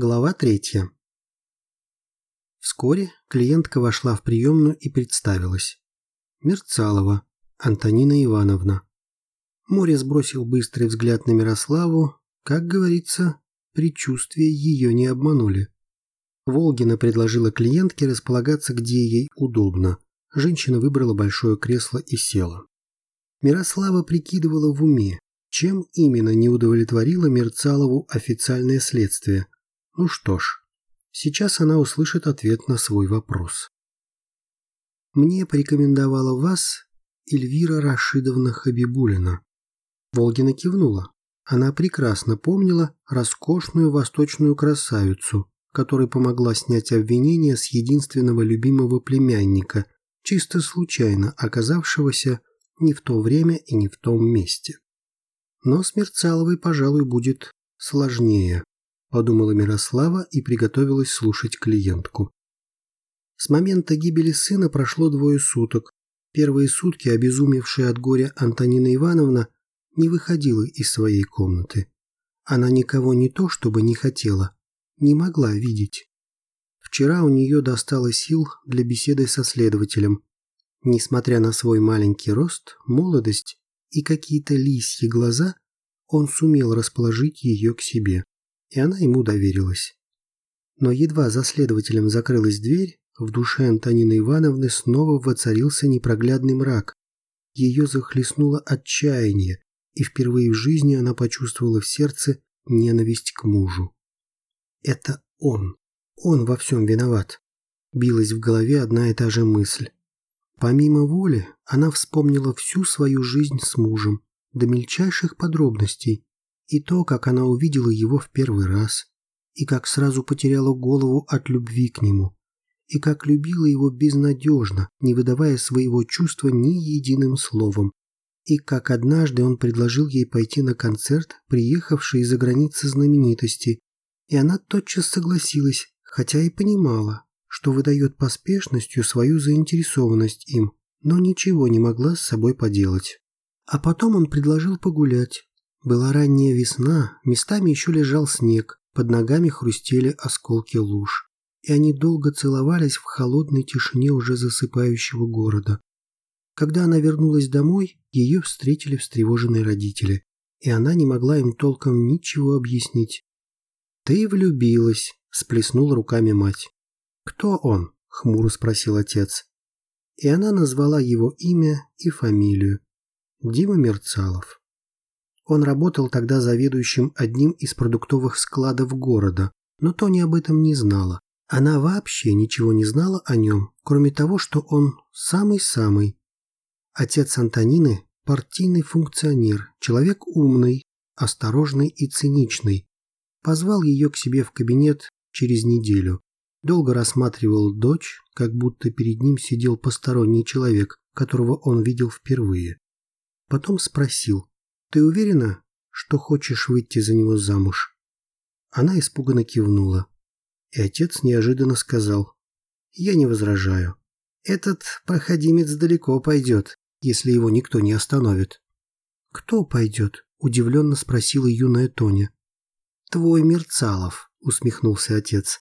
Глава третья. Вскоре клиентка вошла в приемную и представилась. Мерцалова Антонина Ивановна. Море сбросил быстрый взгляд на Мирославу. Как говорится, предчувствия ее не обманули. Волгина предложила клиентке располагаться, где ей удобно. Женщина выбрала большое кресло и села. Мирослава прикидывала в уме, чем именно не удовлетворило Мерцалову официальное следствие – ну что ж, сейчас она услышит ответ на свой вопрос. Мне порекомендовала вас Эльвира Рашидовна Хабибулина. Волгина кивнула. Она прекрасно помнила роскошную восточную красавицу, которая помогла снять обвинение с единственного любимого племянника, чисто случайно оказавшегося не в то время и не в том месте. Но с пожалуй, будет сложнее подумала Мирослава и приготовилась слушать клиентку. С момента гибели сына прошло двое суток. Первые сутки обезумевшая от горя Антонина Ивановна не выходила из своей комнаты. Она никого не то чтобы не хотела, не могла видеть. Вчера у нее достало сил для беседы со следователем. Несмотря на свой маленький рост, молодость и какие-то лисьи глаза, он сумел расположить ее к себе и она ему доверилась. Но едва за следователем закрылась дверь, в душе Антонины Ивановны снова воцарился непроглядный мрак. Ее захлестнуло отчаяние, и впервые в жизни она почувствовала в сердце ненависть к мужу. «Это он. Он во всем виноват», — билась в голове одна и та же мысль. Помимо воли, она вспомнила всю свою жизнь с мужем, до мельчайших подробностей, и то, как она увидела его в первый раз, и как сразу потеряла голову от любви к нему, и как любила его безнадежно, не выдавая своего чувства ни единым словом, и как однажды он предложил ей пойти на концерт, приехавший из-за границы знаменитости, и она тотчас согласилась, хотя и понимала, что выдает поспешностью свою заинтересованность им, но ничего не могла с собой поделать. А потом он предложил погулять, была ранняя весна, местами еще лежал снег, под ногами хрустели осколки луж, и они долго целовались в холодной тишине уже засыпающего города. Когда она вернулась домой, ее встретили встревоженные родители, и она не могла им толком ничего объяснить. «Ты влюбилась», – сплеснула руками мать. «Кто он?» – хмуро спросил отец. И она назвала его имя и фамилию. Дима Мерцалов. Он работал тогда заведующим одним из продуктовых складов города, но Тони об этом не знала. Она вообще ничего не знала о нем, кроме того, что он самый-самый. Отец Антонины – партийный функционер, человек умный, осторожный и циничный. Позвал ее к себе в кабинет через неделю. Долго рассматривал дочь, как будто перед ним сидел посторонний человек, которого он видел впервые. Потом спросил, «Ты уверена, что хочешь выйти за него замуж?» Она испуганно кивнула. И отец неожиданно сказал, «Я не возражаю. Этот проходимец далеко пойдет, если его никто не остановит». «Кто пойдет?» – удивленно спросила юная Тоня. «Твой Мерцалов», – усмехнулся отец.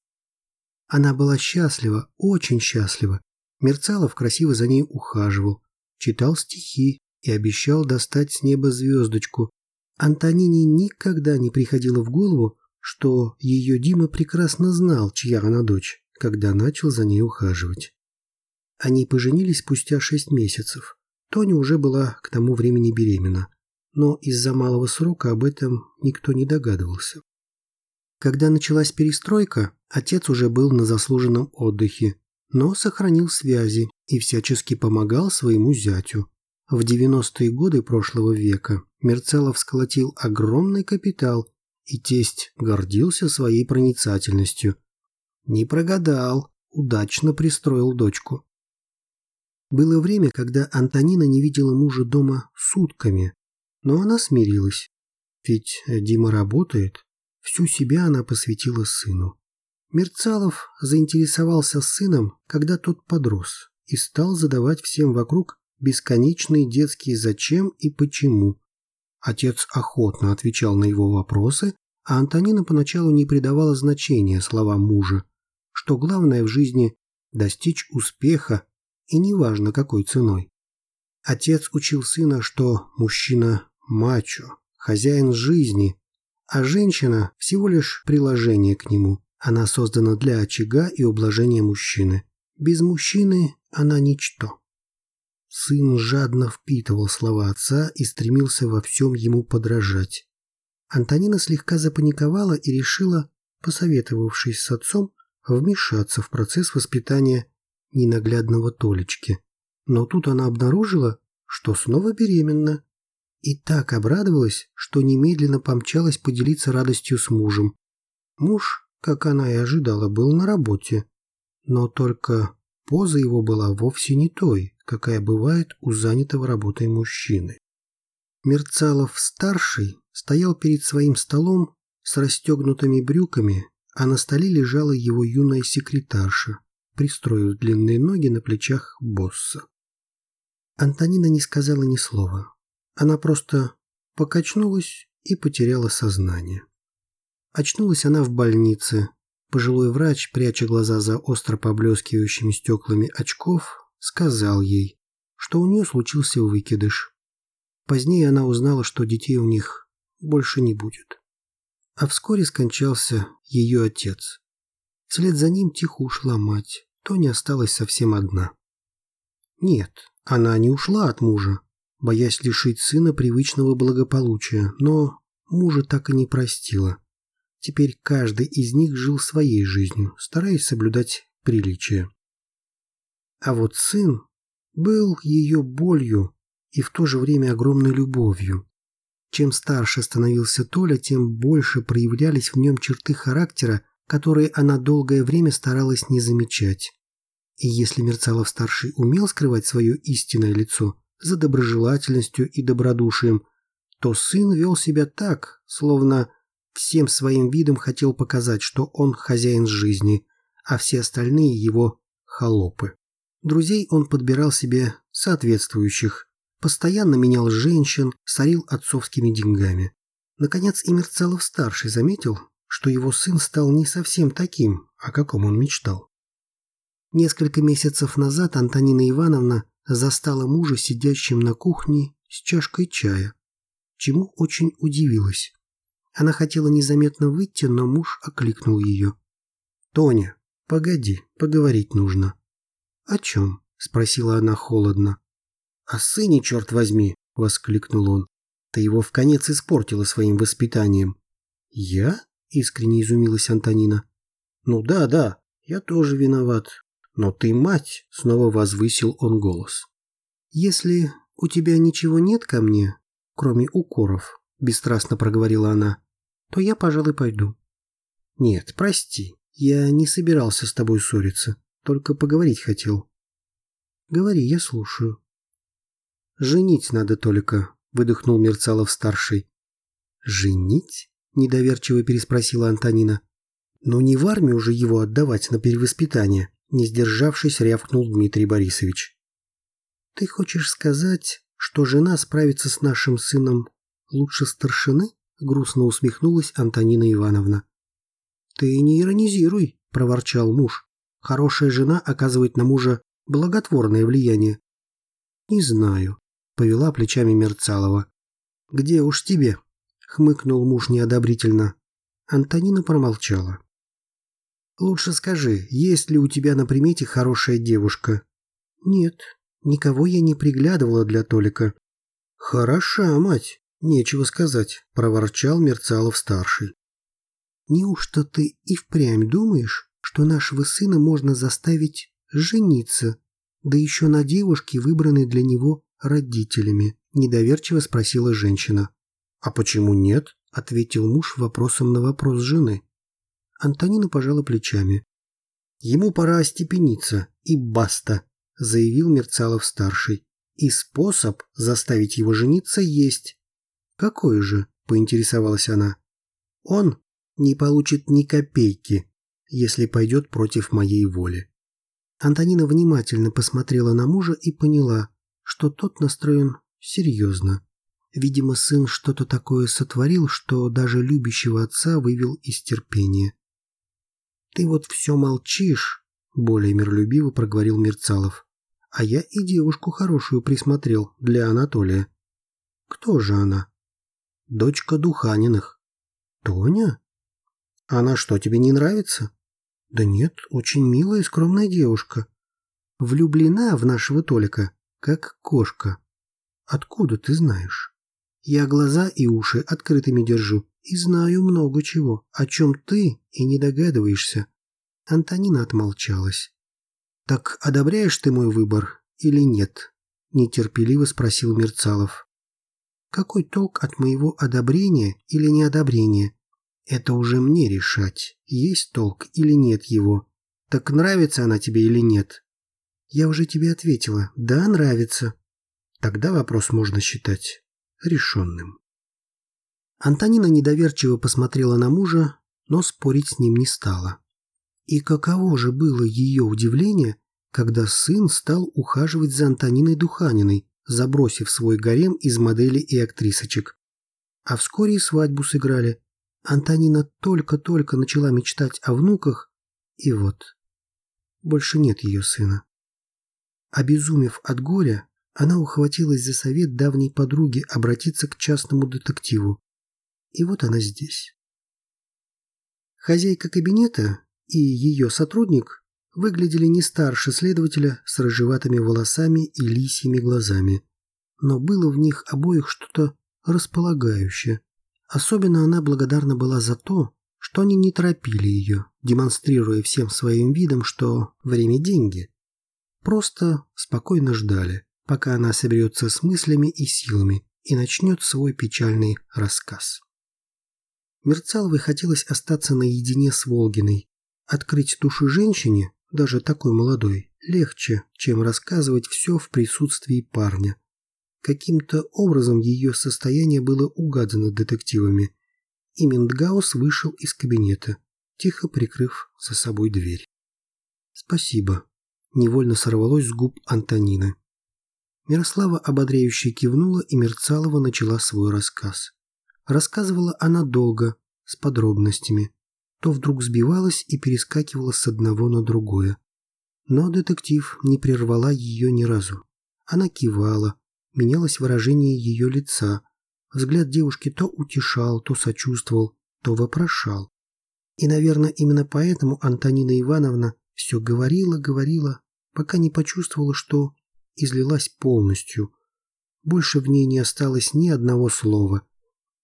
Она была счастлива, очень счастлива. Мерцалов красиво за ней ухаживал, читал стихи, и обещал достать с неба звездочку. Антонине никогда не приходило в голову, что ее Дима прекрасно знал, чья она дочь, когда начал за ней ухаживать. Они поженились спустя шесть месяцев. Тоня уже была к тому времени беременна, но из-за малого срока об этом никто не догадывался. Когда началась перестройка, отец уже был на заслуженном отдыхе, но сохранил связи и всячески помогал своему зятю. В 90-е годы прошлого века Мерцелов сколотил огромный капитал, и тесть гордился своей проницательностью. Не прогадал, удачно пристроил дочку. Было время, когда Антонина не видела мужа дома сутками, но она смирилась. Ведь Дима работает, всю себя она посвятила сыну. Мерцалов заинтересовался сыном, когда тот подрос, и стал задавать всем вокруг бесконечные детские «зачем» и «почему». Отец охотно отвечал на его вопросы, а Антонина поначалу не придавала значения словам мужа, что главное в жизни – достичь успеха, и неважно какой ценой. Отец учил сына, что мужчина – мачо, хозяин жизни, а женщина – всего лишь приложение к нему. Она создана для очага и ублажения мужчины. Без мужчины она ничто. Сын жадно впитывал слова отца и стремился во всем ему подражать. Антонина слегка запаниковала и решила, посоветовавшись с отцом, вмешаться в процесс воспитания ненаглядного Толечки. Но тут она обнаружила, что снова беременна. И так обрадовалась, что немедленно помчалась поделиться радостью с мужем. Муж, как она и ожидала, был на работе. Но только поза его была вовсе не той, какая бывает у занятого работой мужчины. Мерцалов-старший стоял перед своим столом с расстегнутыми брюками, а на столе лежала его юная секретарша, пристроив длинные ноги на плечах босса. Антонина не сказала ни слова. Она просто покачнулась и потеряла сознание. Очнулась она в больнице. Пожилой врач, пряча глаза за остро поблескивающими стеклами очков, сказал ей, что у нее случился выкидыш. Позднее она узнала, что детей у них больше не будет. А вскоре скончался ее отец. Вслед за ним тихо ушла мать. Тоня осталась совсем одна. Нет, она не ушла от мужа, боясь лишить сына привычного благополучия, но мужа так и не простила. Теперь каждый из них жил своей жизнью, стараясь соблюдать приличия. А вот сын был ее болью и в то же время огромной любовью. Чем старше становился Толя, тем больше проявлялись в нем черты характера, которые она долгое время старалась не замечать. И если Мерцалов-старший умел скрывать свое истинное лицо за доброжелательностью и добродушием, то сын вел себя так, словно всем своим видом хотел показать, что он хозяин жизни, а все остальные его холопы. Друзей он подбирал себе соответствующих, постоянно менял женщин, сорил отцовскими деньгами. Наконец и Мерцалов-старший заметил, что его сын стал не совсем таким, о каком он мечтал. Несколько месяцев назад Антонина Ивановна застала мужа сидящим на кухне с чашкой чая, чему очень удивилась. Она хотела незаметно выйти, но муж окликнул ее. «Тоня, погоди, поговорить нужно». «О чем?» – спросила она холодно. «О сыне, черт возьми!» – воскликнул он. «Ты его в конец испортила своим воспитанием». «Я?» – искренне изумилась Антонина. «Ну да, да, я тоже виноват. Но ты мать!» – снова возвысил он голос. «Если у тебя ничего нет ко мне, кроме укоров», – бесстрастно проговорила она, то я, пожалуй, пойду. Нет, прости, я не собирался с тобой ссориться, только поговорить хотел. Говори, я слушаю. Женить надо только, выдохнул Мерцалов-старший. Женить? Недоверчиво переспросила Антонина. Но не в армию уже его отдавать на перевоспитание, не сдержавшись, рявкнул Дмитрий Борисович. Ты хочешь сказать, что жена справится с нашим сыном лучше старшины? грустно усмехнулась Антонина Ивановна. «Ты не иронизируй», – проворчал муж. «Хорошая жена оказывает на мужа благотворное влияние». «Не знаю», – повела плечами Мерцалова. «Где уж тебе?» – хмыкнул муж неодобрительно. Антонина промолчала. «Лучше скажи, есть ли у тебя на примете хорошая девушка?» «Нет, никого я не приглядывала для Толика». «Хороша, мать. «Нечего сказать», – проворчал Мерцалов-старший. «Неужто ты и впрямь думаешь, что нашего сына можно заставить жениться, да еще на девушке, выбранной для него родителями?» – недоверчиво спросила женщина. «А почему нет?» – ответил муж вопросом на вопрос жены. Антонина пожала плечами. «Ему пора остепениться, и баста», – заявил Мерцалов-старший. «И способ заставить его жениться есть. «Какой же?» – поинтересовалась она. «Он не получит ни копейки, если пойдет против моей воли». Антонина внимательно посмотрела на мужа и поняла, что тот настроен серьезно. Видимо, сын что-то такое сотворил, что даже любящего отца вывел из терпения. «Ты вот все молчишь», — более миролюбиво проговорил Мерцалов. «А я и девушку хорошую присмотрел для Анатолия». «Кто же она?» «Дочка Духаниных». «Тоня? Она что, тебе не нравится?» «Да нет, очень милая и скромная девушка. Влюблена в нашего Толика, как кошка. Откуда ты знаешь?» Я глаза и уши открытыми держу и знаю много чего, о чем ты и не догадываешься. Антонина отмолчалась. «Так одобряешь ты мой выбор или нет?» – нетерпеливо спросил Мерцалов. «Какой толк от моего одобрения или неодобрения? Это уже мне решать, есть толк или нет его. Так нравится она тебе или нет?» «Я уже тебе ответила. Да, нравится». Тогда вопрос можно считать решенным. Антонина недоверчиво посмотрела на мужа, но спорить с ним не стала. И каково же было ее удивление, когда сын стал ухаживать за Антониной Духаниной, забросив свой гарем из моделей и актрисочек. А вскоре и свадьбу сыграли. Антонина только-только начала мечтать о внуках, и вот, больше нет ее сына. Обезумев от горя, она ухватилась за совет давней подруги обратиться к частному детективу. И вот она здесь. Хозяйка кабинета и ее сотрудник выглядели не старше следователя с рыжеватыми волосами и лисьими глазами. Но было в них обоих что-то располагающее. Особенно она благодарна была за то, что они не торопили ее, демонстрируя всем своим видом, что время – деньги. Просто спокойно ждали пока она соберется с мыслями и силами и начнет свой печальный рассказ. Мерцаловой хотелось остаться наедине с Волгиной. Открыть душу женщине, даже такой молодой, легче, чем рассказывать все в присутствии парня. Каким-то образом ее состояние было угадано детективами, и Миндгаус вышел из кабинета, тихо прикрыв за собой дверь. «Спасибо», — невольно сорвалось с губ Антонины. Мирослава ободряюще кивнула, и Мерцалова начала свой рассказ. Рассказывала она долго, с подробностями. То вдруг сбивалась и перескакивала с одного на другое. Но детектив не прервала ее ни разу. Она кивала, менялось выражение ее лица. Взгляд девушки то утешал, то сочувствовал, то вопрошал. И, наверное, именно поэтому Антонина Ивановна все говорила, говорила, пока не почувствовала, что излилась полностью. Больше в ней не осталось ни одного слова,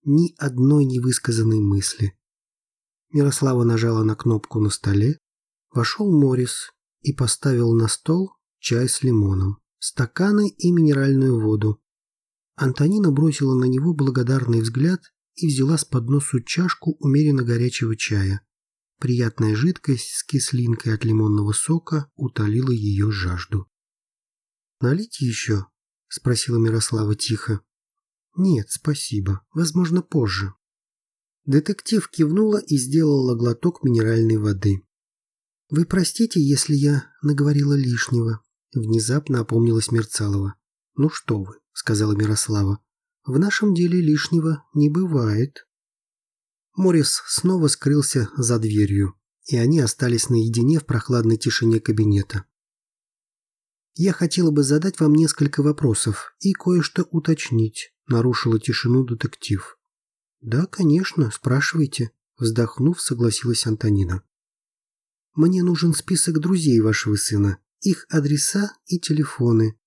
ни одной невысказанной мысли. Мирослава нажала на кнопку на столе, вошел Морис и поставил на стол чай с лимоном, стаканы и минеральную воду. Антонина бросила на него благодарный взгляд и взяла с подносу чашку умеренно горячего чая. Приятная жидкость с кислинкой от лимонного сока утолила ее жажду. «Налить еще?» – спросила Мирослава тихо. «Нет, спасибо. Возможно, позже». Детектив кивнула и сделала глоток минеральной воды. «Вы простите, если я наговорила лишнего», – внезапно опомнилась Мерцалова. «Ну что вы», – сказала Мирослава, – «в нашем деле лишнего не бывает». Морис снова скрылся за дверью, и они остались наедине в прохладной тишине кабинета. «Я хотела бы задать вам несколько вопросов и кое-что уточнить», — нарушила тишину детектив. «Да, конечно, спрашивайте», — вздохнув, согласилась Антонина. «Мне нужен список друзей вашего сына, их адреса и телефоны».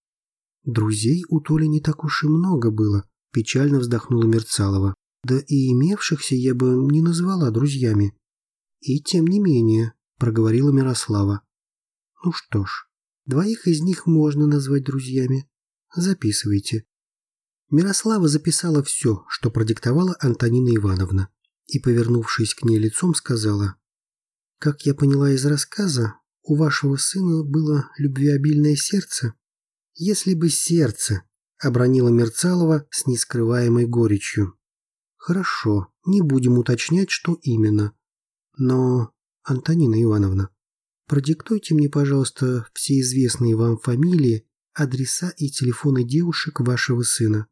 «Друзей у Толи не так уж и много было», — печально вздохнула Мерцалова. «Да и имевшихся я бы не назвала друзьями». «И тем не менее», — проговорила Мирослава. «Ну что ж, Двоих из них можно назвать друзьями. Записывайте. Мирослава записала все, что продиктовала Антонина Ивановна, и, повернувшись к ней лицом, сказала, «Как я поняла из рассказа, у вашего сына было любвеобильное сердце?» «Если бы сердце», — обронила Мерцалова с нескрываемой горечью. «Хорошо, не будем уточнять, что именно. Но, Антонина Ивановна, Продиктуйте мне, пожалуйста, все известные вам фамилии, адреса и телефоны девушек вашего сына.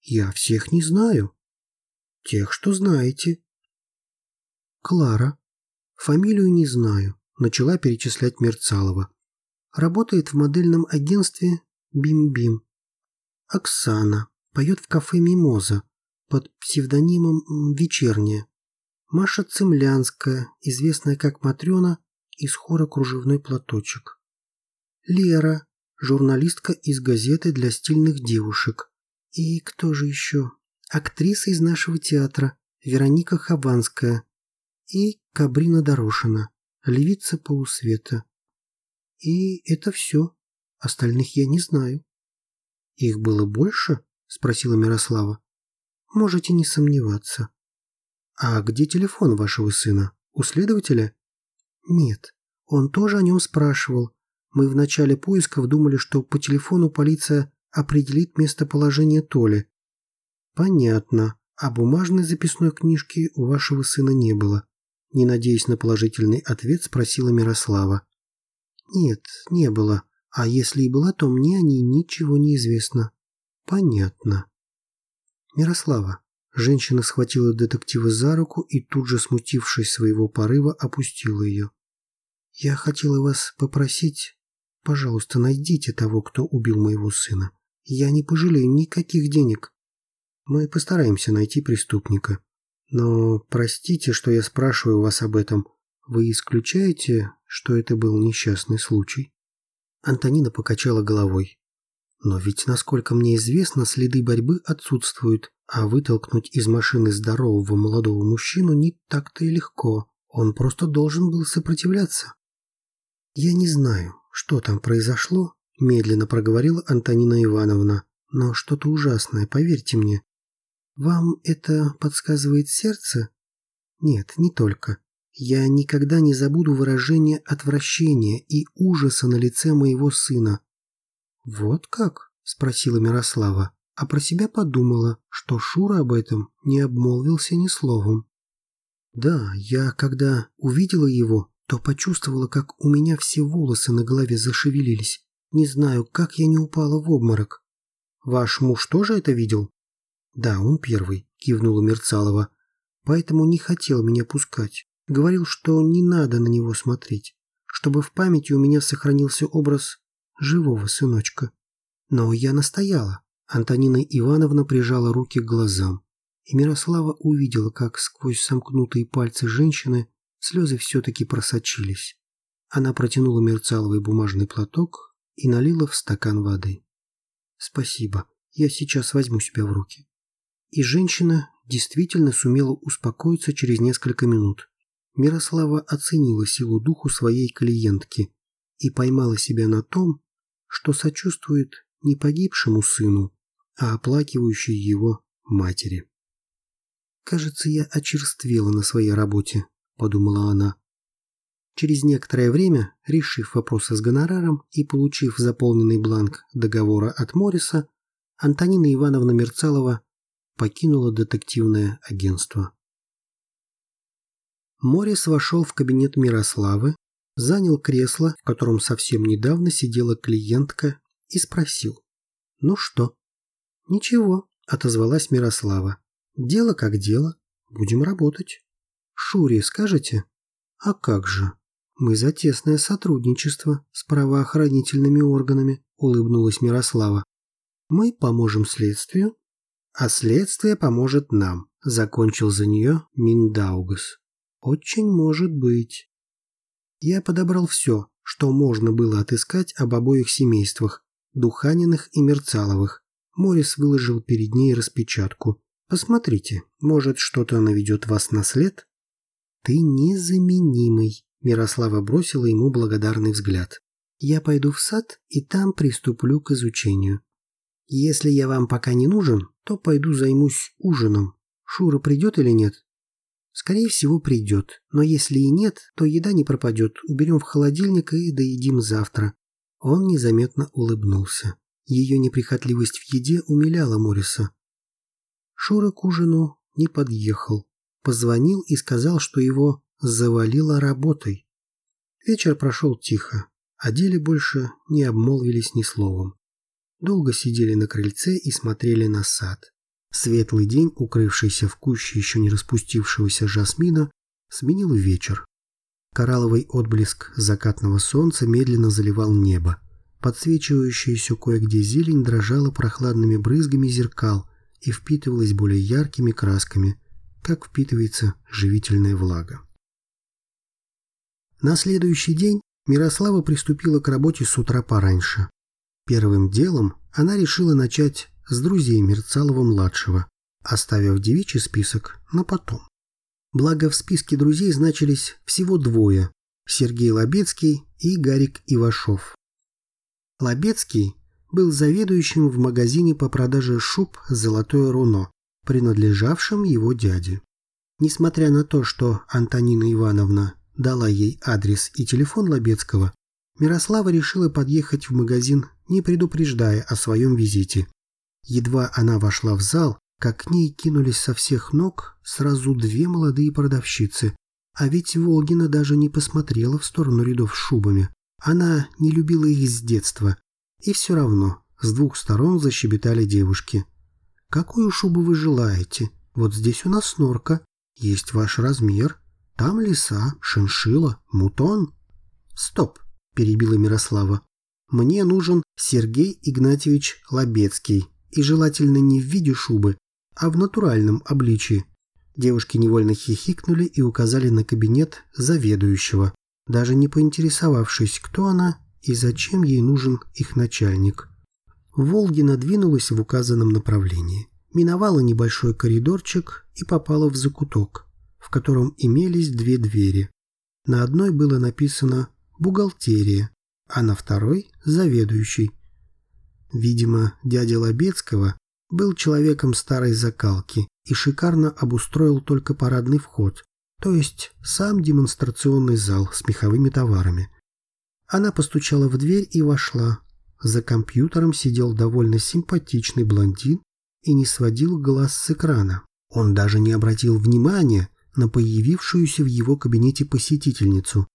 Я всех не знаю. Тех, что знаете. Клара. Фамилию не знаю. Начала перечислять Мерцалова. Работает в модельном агентстве «Бим-Бим». Оксана. Поет в кафе «Мимоза» под псевдонимом «Вечерняя». Маша Цемлянская, известная как Матрена, из хора «Кружевной платочек». Лера, журналистка из газеты для стильных девушек. И кто же еще? Актриса из нашего театра, Вероника Хабанская. И Кабрина Дорошина, львица полусвета. И это все. Остальных я не знаю. Их было больше? Спросила Мирослава. Можете не сомневаться. А где телефон вашего сына? У следователя? Нет. Он тоже о нем спрашивал. Мы в начале поисков думали, что по телефону полиция определит местоположение Толи. Понятно. А бумажной записной книжки у вашего сына не было. Не надеясь на положительный ответ, спросила Мирослава. Нет, не было. А если и была, то мне о ней ничего не известно. Понятно. Мирослава. Женщина схватила детектива за руку и тут же, смутившись своего порыва, опустила ее. Я хотела вас попросить, пожалуйста, найдите того, кто убил моего сына. Я не пожалею никаких денег. Мы постараемся найти преступника. Но простите, что я спрашиваю вас об этом. Вы исключаете, что это был несчастный случай? Антонина покачала головой. Но ведь, насколько мне известно, следы борьбы отсутствуют, а вытолкнуть из машины здорового молодого мужчину не так-то и легко. Он просто должен был сопротивляться. Я не знаю, что там произошло, медленно проговорила Антонина Ивановна, но что-то ужасное, поверьте мне. Вам это подсказывает сердце? Нет, не только. Я никогда не забуду выражение отвращения и ужаса на лице моего сына. «Вот как?» – спросила Мирослава, а про себя подумала, что Шура об этом не обмолвился ни словом. «Да, я, когда увидела его, то почувствовала, как у меня все волосы на голове зашевелились. Не знаю, как я не упала в обморок. Ваш муж тоже это видел?» «Да, он первый», – кивнула Мерцалова. «Поэтому не хотел меня пускать. Говорил, что не надо на него смотреть, чтобы в памяти у меня сохранился образ живого сыночка. Но я настояла. Антонина Ивановна прижала руки к глазам, и Мирослава увидела, как сквозь сомкнутые пальцы женщины слезы все-таки просочились. Она протянула Мерцаловой бумажный платок и налила в стакан воды. «Спасибо, я сейчас возьму себя в руки». И женщина действительно сумела успокоиться через несколько минут. Мирослава оценила силу духу своей клиентки и поймала себя на том, что сочувствует не погибшему сыну, а оплакивающей его матери. «Кажется, я очерствела на своей работе», — подумала она. Через некоторое время, решив вопросы с гонораром и получив заполненный бланк договора от Морриса, Антонина Ивановна Мерцалова покинула детективное агентство. Морис вошел в кабинет Мирославы, занял кресло, в котором совсем недавно сидела клиентка, и спросил. «Ну что?» «Ничего», — отозвалась Мирослава. «Дело как дело. Будем работать». «Шуре скажете?» «А как же?» «Мы за тесное сотрудничество с правоохранительными органами», — улыбнулась Мирослава. «Мы поможем следствию, а следствие поможет нам», — закончил за нее Миндаугас. Очень может быть. Я подобрал все, что можно было отыскать об обоих семействах, Духаниных и Мерцаловых. Морис выложил перед ней распечатку. Посмотрите, может, что-то наведет вас на след? Ты незаменимый, Мирослава бросила ему благодарный взгляд. Я пойду в сад и там приступлю к изучению. Если я вам пока не нужен, то пойду займусь ужином. Шура придет или нет? Скорее всего, придет. Но если и нет, то еда не пропадет. Уберем в холодильник и доедим завтра. Он незаметно улыбнулся. Ее неприхотливость в еде умиляла Мориса. Шура к ужину не подъехал. Позвонил и сказал, что его завалило работой. Вечер прошел тихо. О деле больше не обмолвились ни словом. Долго сидели на крыльце и смотрели на сад. Светлый день, укрывшийся в куще еще не распустившегося жасмина, сменил вечер. Коралловый отблеск закатного солнца медленно заливал небо. Подсвечивающаяся кое-где зелень дрожала прохладными брызгами зеркал и впитывалась более яркими красками, как впитывается живительная влага. На следующий день Мирослава приступила к работе с утра пораньше. Первым делом она решила начать с друзей Мерцалова-младшего, оставив девичий список на потом. Благо в списке друзей значились всего двое – Сергей Лобецкий и Гарик Ивашов. Лобецкий был заведующим в магазине по продаже шуб «Золотое руно», принадлежавшим его дяде. Несмотря на то, что Антонина Ивановна дала ей адрес и телефон Лобецкого, Мирослава решила подъехать в магазин, не предупреждая о своем визите. Едва она вошла в зал, как к ней кинулись со всех ног сразу две молодые продавщицы. А ведь Волгина даже не посмотрела в сторону рядов с шубами. Она не любила их с детства. И все равно с двух сторон защебетали девушки. «Какую шубу вы желаете? Вот здесь у нас норка. Есть ваш размер. Там лиса, шиншила, мутон». «Стоп!» – перебила Мирослава. «Мне нужен Сергей Игнатьевич Лобецкий, и желательно не в виде шубы, а в натуральном обличии». Девушки невольно хихикнули и указали на кабинет заведующего даже не поинтересовавшись, кто она и зачем ей нужен их начальник. Волгина двинулась в указанном направлении, миновала небольшой коридорчик и попала в закуток, в котором имелись две двери. На одной было написано «Бухгалтерия», а на второй – «Заведующий». Видимо, дядя Лобецкого был человеком старой закалки и шикарно обустроил только парадный вход, то есть сам демонстрационный зал с меховыми товарами. Она постучала в дверь и вошла. За компьютером сидел довольно симпатичный блондин и не сводил глаз с экрана. Он даже не обратил внимания на появившуюся в его кабинете посетительницу.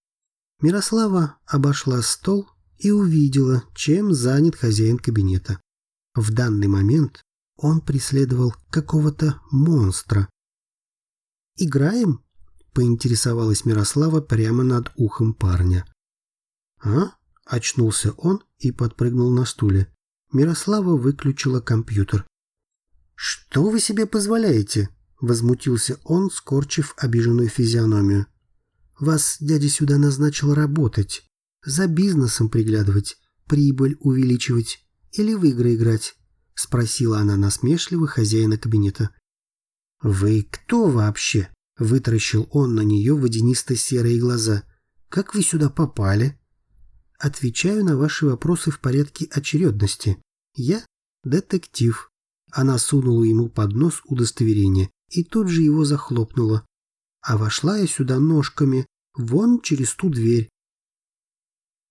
Мирослава обошла стол и увидела, чем занят хозяин кабинета. В данный момент он преследовал какого-то монстра. «Играем?» поинтересовалась Мирослава прямо над ухом парня. «А?» – очнулся он и подпрыгнул на стуле. Мирослава выключила компьютер. «Что вы себе позволяете?» – возмутился он, скорчив обиженную физиономию. «Вас дядя сюда назначил работать, за бизнесом приглядывать, прибыль увеличивать или в игры играть?» – спросила она насмешливо хозяина кабинета. «Вы кто вообще?» Вытаращил он на нее водянисто-серые глаза. «Как вы сюда попали?» «Отвечаю на ваши вопросы в порядке очередности. Я детектив». Она сунула ему под нос удостоверение и тут же его захлопнула. А вошла я сюда ножками, вон через ту дверь.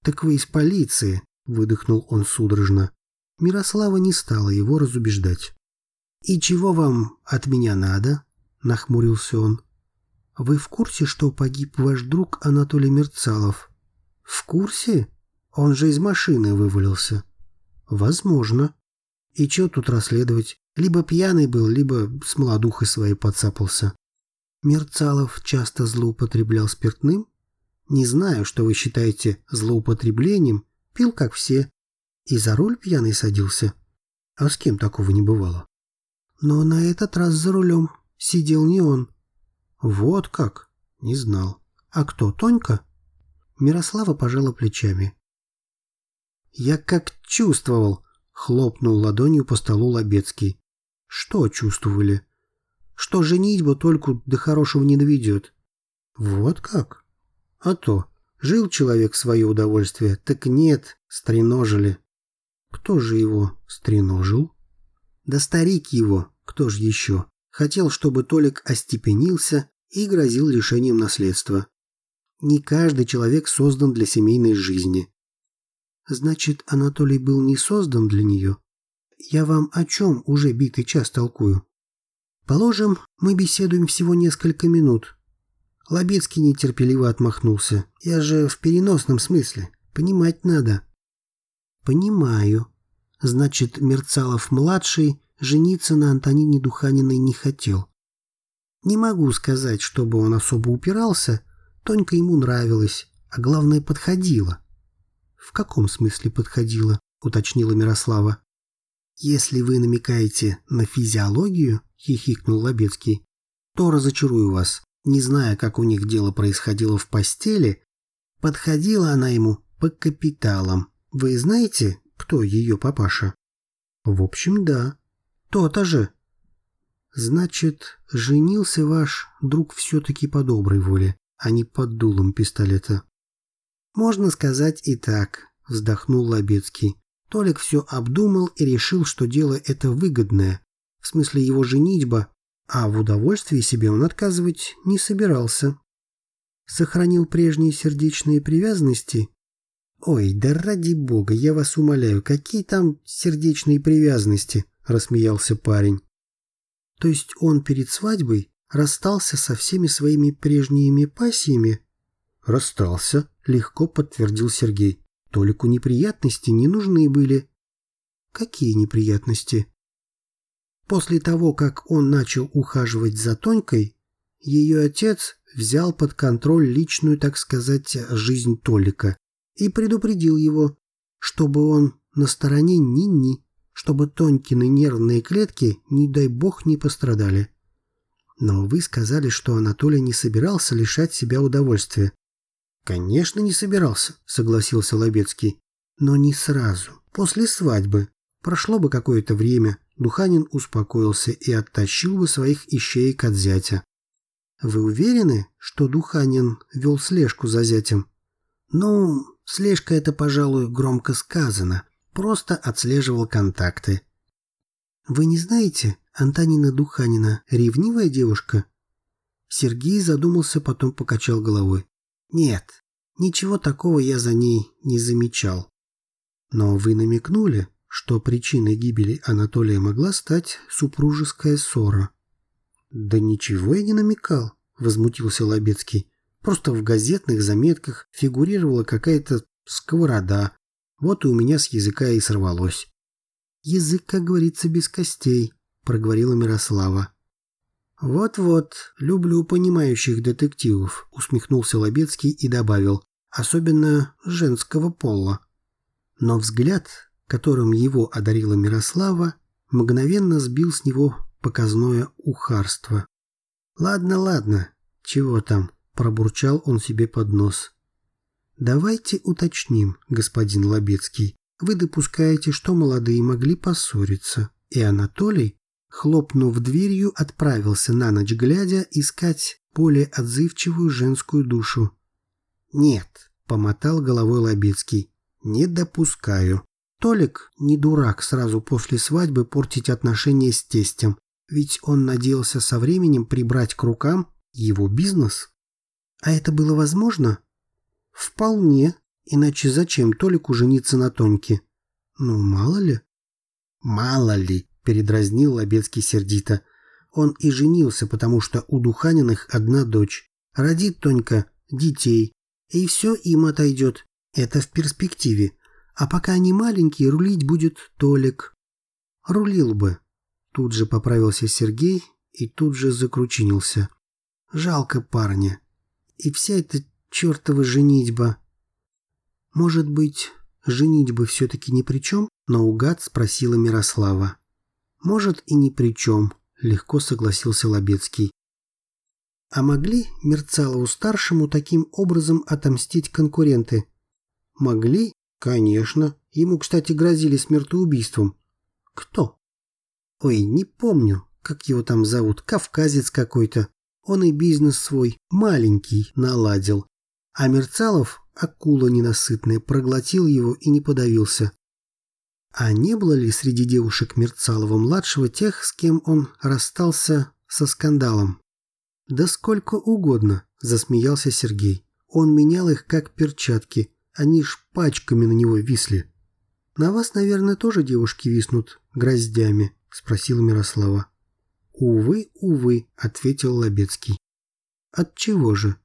«Так вы из полиции», — выдохнул он судорожно. Мирослава не стала его разубеждать. «И чего вам от меня надо?» — нахмурился он. Вы в курсе, что погиб ваш друг Анатолий Мерцалов? В курсе? Он же из машины вывалился. Возможно. И что тут расследовать? Либо пьяный был, либо с молодухой своей подцапался. Мерцалов часто злоупотреблял спиртным? Не знаю, что вы считаете злоупотреблением. Пил, как все. И за руль пьяный садился. А с кем такого не бывало? Но на этот раз за рулем сидел не он. «Вот как?» «Не знал. А кто, Тонька?» Мирослава пожала плечами. «Я как чувствовал!» — хлопнул ладонью по столу Лобецкий. «Что чувствовали?» «Что женитьба только до хорошего не доведет». «Вот как?» «А то. Жил человек в свое удовольствие, так нет, стреножили». «Кто же его стреножил?» «Да старик его, кто же еще?» Хотел, чтобы Толик остепенился и грозил лишением наследства. Не каждый человек создан для семейной жизни. Значит, Анатолий был не создан для нее? Я вам о чем уже битый час толкую? Положим, мы беседуем всего несколько минут. Лобецкий нетерпеливо отмахнулся. Я же в переносном смысле. Понимать надо. Понимаю. Значит, Мерцалов-младший жениться на Антонине Духаниной не хотел. Не могу сказать, чтобы он особо упирался, Тонька ему нравилась, а главное подходила. «В каком смысле подходила?» — уточнила Мирослава. «Если вы намекаете на физиологию», — хихикнул Лобецкий, — «то разочарую вас. Не зная, как у них дело происходило в постели, подходила она ему по капиталам. Вы знаете, кто ее папаша?» «В общем, да. То-то же». «Значит, женился ваш друг все-таки по доброй воле, а не под дулом пистолета?» «Можно сказать и так», — вздохнул Лобецкий. Толик все обдумал и решил, что дело это выгодное, в смысле его женитьба, а в удовольствии себе он отказывать не собирался. Сохранил прежние сердечные привязанности? «Ой, да ради бога, я вас умоляю, какие там сердечные привязанности?» — рассмеялся парень. «То есть он перед свадьбой расстался со всеми своими прежними пассиями?» «Расстался», — легко подтвердил Сергей. «Толику неприятности не нужны были». «Какие неприятности?» После того, как он начал ухаживать за Тонькой, ее отец взял под контроль личную, так сказать, жизнь Толика и предупредил его, чтобы он на стороне Нинни, чтобы Тонькины нервные клетки, не дай бог, не пострадали. Но вы сказали, что Анатолий не собирался лишать себя удовольствия. «Конечно, не собирался», — согласился Лобецкий. «Но не сразу. После свадьбы. Прошло бы какое-то время, Духанин успокоился и оттащил бы своих ищеек от зятя. «Вы уверены, что Духанин вел слежку за зятем?» «Ну, слежка это, пожалуй, громко сказано. Просто отслеживал контакты». «Вы не знаете, Антонина Духанина ревнивая девушка?» Сергей задумался, потом покачал головой. Нет, ничего такого я за ней не замечал. Но вы намекнули, что причиной гибели Анатолия могла стать супружеская ссора. Да ничего я не намекал, возмутился Лобецкий. Просто в газетных заметках фигурировала какая-то сковорода. Вот и у меня с языка и сорвалось. Язык, как говорится, без костей, проговорила Мирослава. «Вот-вот, люблю понимающих детективов», — усмехнулся Лобецкий и добавил, «особенно женского пола». Но взгляд, которым его одарила Мирослава, мгновенно сбил с него показное ухарство. «Ладно, ладно, чего там?» — пробурчал он себе под нос. «Давайте уточним, господин Лобецкий. Вы допускаете, что молодые могли поссориться, и Анатолий хлопнув дверью, отправился на ночь глядя искать более отзывчивую женскую душу. «Нет», — помотал головой Лобецкий, — «не допускаю». Толик не дурак сразу после свадьбы портить отношения с тестем, ведь он надеялся со временем прибрать к рукам его бизнес. А это было возможно? Вполне, иначе зачем Толику жениться на Тоньке? Ну, мало ли. Мало ли, — передразнил Лобецкий сердито. «Он и женился, потому что у Духаниных одна дочь. Родит Тонька детей, и все им отойдет. Это в перспективе. А пока они маленькие, рулить будет Толик». «Рулил бы». Тут же поправился Сергей и тут же закручинился. «Жалко парня. И вся эта чертова женитьба». «Может быть, женитьба все-таки ни при чем?» — наугад спросила Мирослава. «Может, и ни при чем», — легко согласился Лобецкий. А могли Мерцалову-старшему таким образом отомстить конкуренты? Могли? Конечно. Ему, кстати, грозили смертоубийством. Кто? Ой, не помню, как его там зовут, кавказец какой-то. Он и бизнес свой, маленький, наладил. А Мерцалов, акула ненасытная, проглотил его и не подавился. А не было ли среди девушек Мерцалова-младшего тех, с кем он расстался со скандалом? «Да сколько угодно», — засмеялся Сергей. Он менял их как перчатки, они ж пачками на него висли. «На вас, наверное, тоже девушки виснут гроздями?» — спросила Мирослава. «Увы, увы», — ответил Лобецкий. «От чего же?»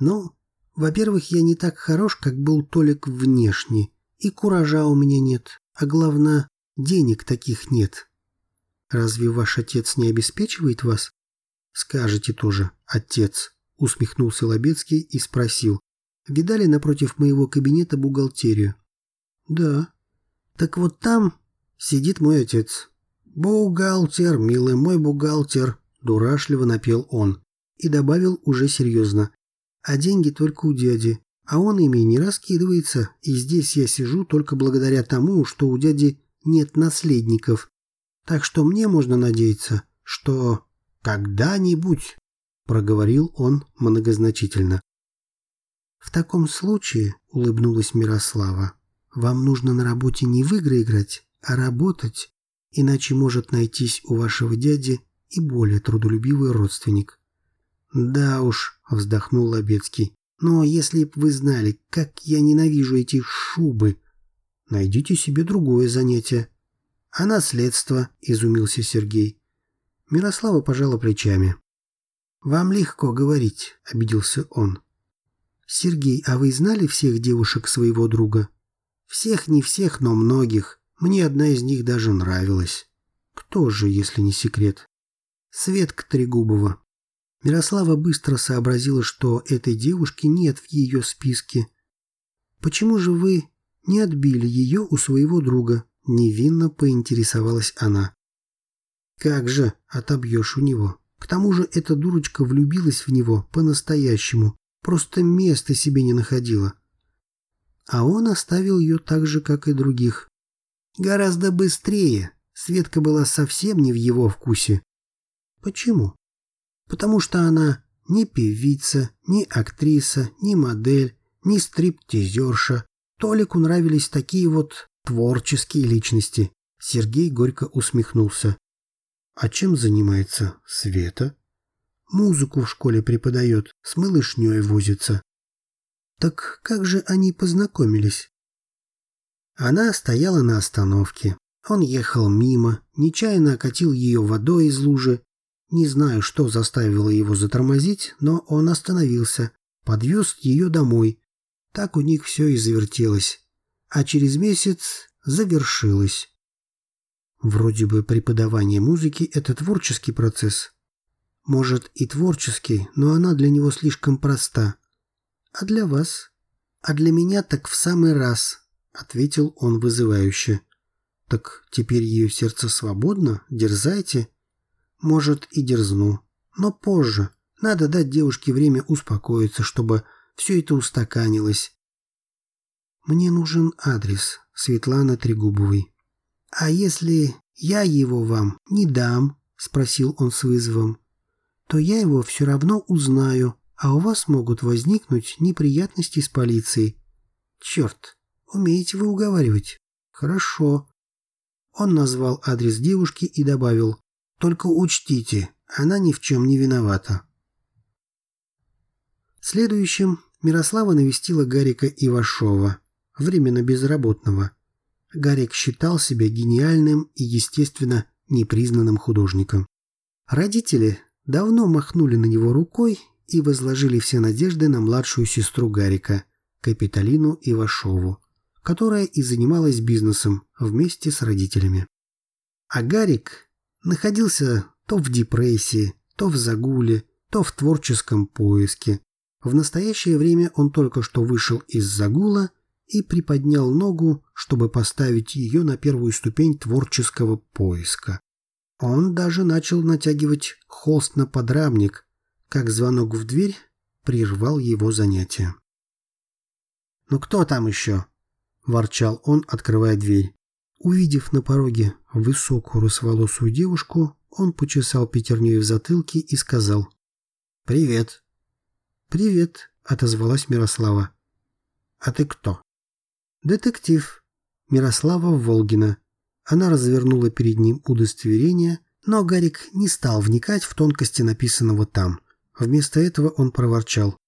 «Ну, во-первых, я не так хорош, как был Толик внешне, и куража у меня нет, а главное, денег таких нет. Разве ваш отец не обеспечивает вас? Скажете тоже, отец, усмехнулся Лобецкий и спросил. Видали напротив моего кабинета бухгалтерию? Да. Так вот там сидит мой отец. Бухгалтер, милый мой бухгалтер, дурашливо напел он и добавил уже серьезно. А деньги только у дяди, а он ими не раскидывается, и здесь я сижу только благодаря тому, что у дяди нет наследников. Так что мне можно надеяться, что когда-нибудь, проговорил он многозначительно. В таком случае, улыбнулась Мирослава, вам нужно на работе не в игры играть, а работать, иначе может найтись у вашего дяди и более трудолюбивый родственник. Да уж, вздохнул Лобецкий. Но если б вы знали, как я ненавижу эти шубы, найдите себе другое занятие. А наследство, изумился Сергей. Мирослава пожала плечами. «Вам легко говорить», — обиделся он. «Сергей, а вы знали всех девушек своего друга?» «Всех не всех, но многих. Мне одна из них даже нравилась». «Кто же, если не секрет?» «Светка Трегубова». Мирослава быстро сообразила, что этой девушки нет в ее списке. «Почему же вы не отбили ее у своего друга?» – невинно поинтересовалась она. «Как же отобьешь у него? К тому же эта дурочка влюбилась в него по-настоящему, просто места себе не находила. А он оставил ее так же, как и других. Гораздо быстрее. Светка была совсем не в его вкусе. Почему? Потому что она ни певица, ни актриса, ни модель, ни стриптизерша. Толику нравились такие вот творческие личности. Сергей горько усмехнулся. А чем занимается Света? Музыку в школе преподает, с малышней возится. Так как же они познакомились? Она стояла на остановке. Он ехал мимо, нечаянно окатил ее водой из лужи не знаю, что заставило его затормозить, но он остановился, подвез ее домой. Так у них все и завертелось. А через месяц завершилось. Вроде бы преподавание музыки – это творческий процесс. Может, и творческий, но она для него слишком проста. А для вас? А для меня так в самый раз, ответил он вызывающе. Так теперь ее сердце свободно, дерзайте. Может, и дерзну. Но позже. Надо дать девушке время успокоиться, чтобы все это устаканилось. Мне нужен адрес Светланы Трегубовой. А если я его вам не дам, спросил он с вызовом, то я его все равно узнаю, а у вас могут возникнуть неприятности с полицией. Черт, умеете вы уговаривать? Хорошо. Он назвал адрес девушки и добавил, только учтите, она ни в чем не виновата. Следующим Мирослава навестила Гарика Ивашова, временно безработного. Гарик считал себя гениальным и, естественно, непризнанным художником. Родители давно махнули на него рукой и возложили все надежды на младшую сестру Гарика, Капиталину Ивашову, которая и занималась бизнесом вместе с родителями. А Гарик находился то в депрессии, то в загуле, то в творческом поиске. В настоящее время он только что вышел из загула и приподнял ногу, чтобы поставить ее на первую ступень творческого поиска. Он даже начал натягивать холст на подрамник, как звонок в дверь прервал его занятие. «Ну кто там еще?» – ворчал он, открывая дверь. Увидев на пороге высокую русоволосую девушку, он почесал пятерней в затылке и сказал «Привет». «Привет», — отозвалась Мирослава. «А ты кто?» «Детектив. Мирослава Волгина». Она развернула перед ним удостоверение, но Гарик не стал вникать в тонкости написанного там. Вместо этого он проворчал.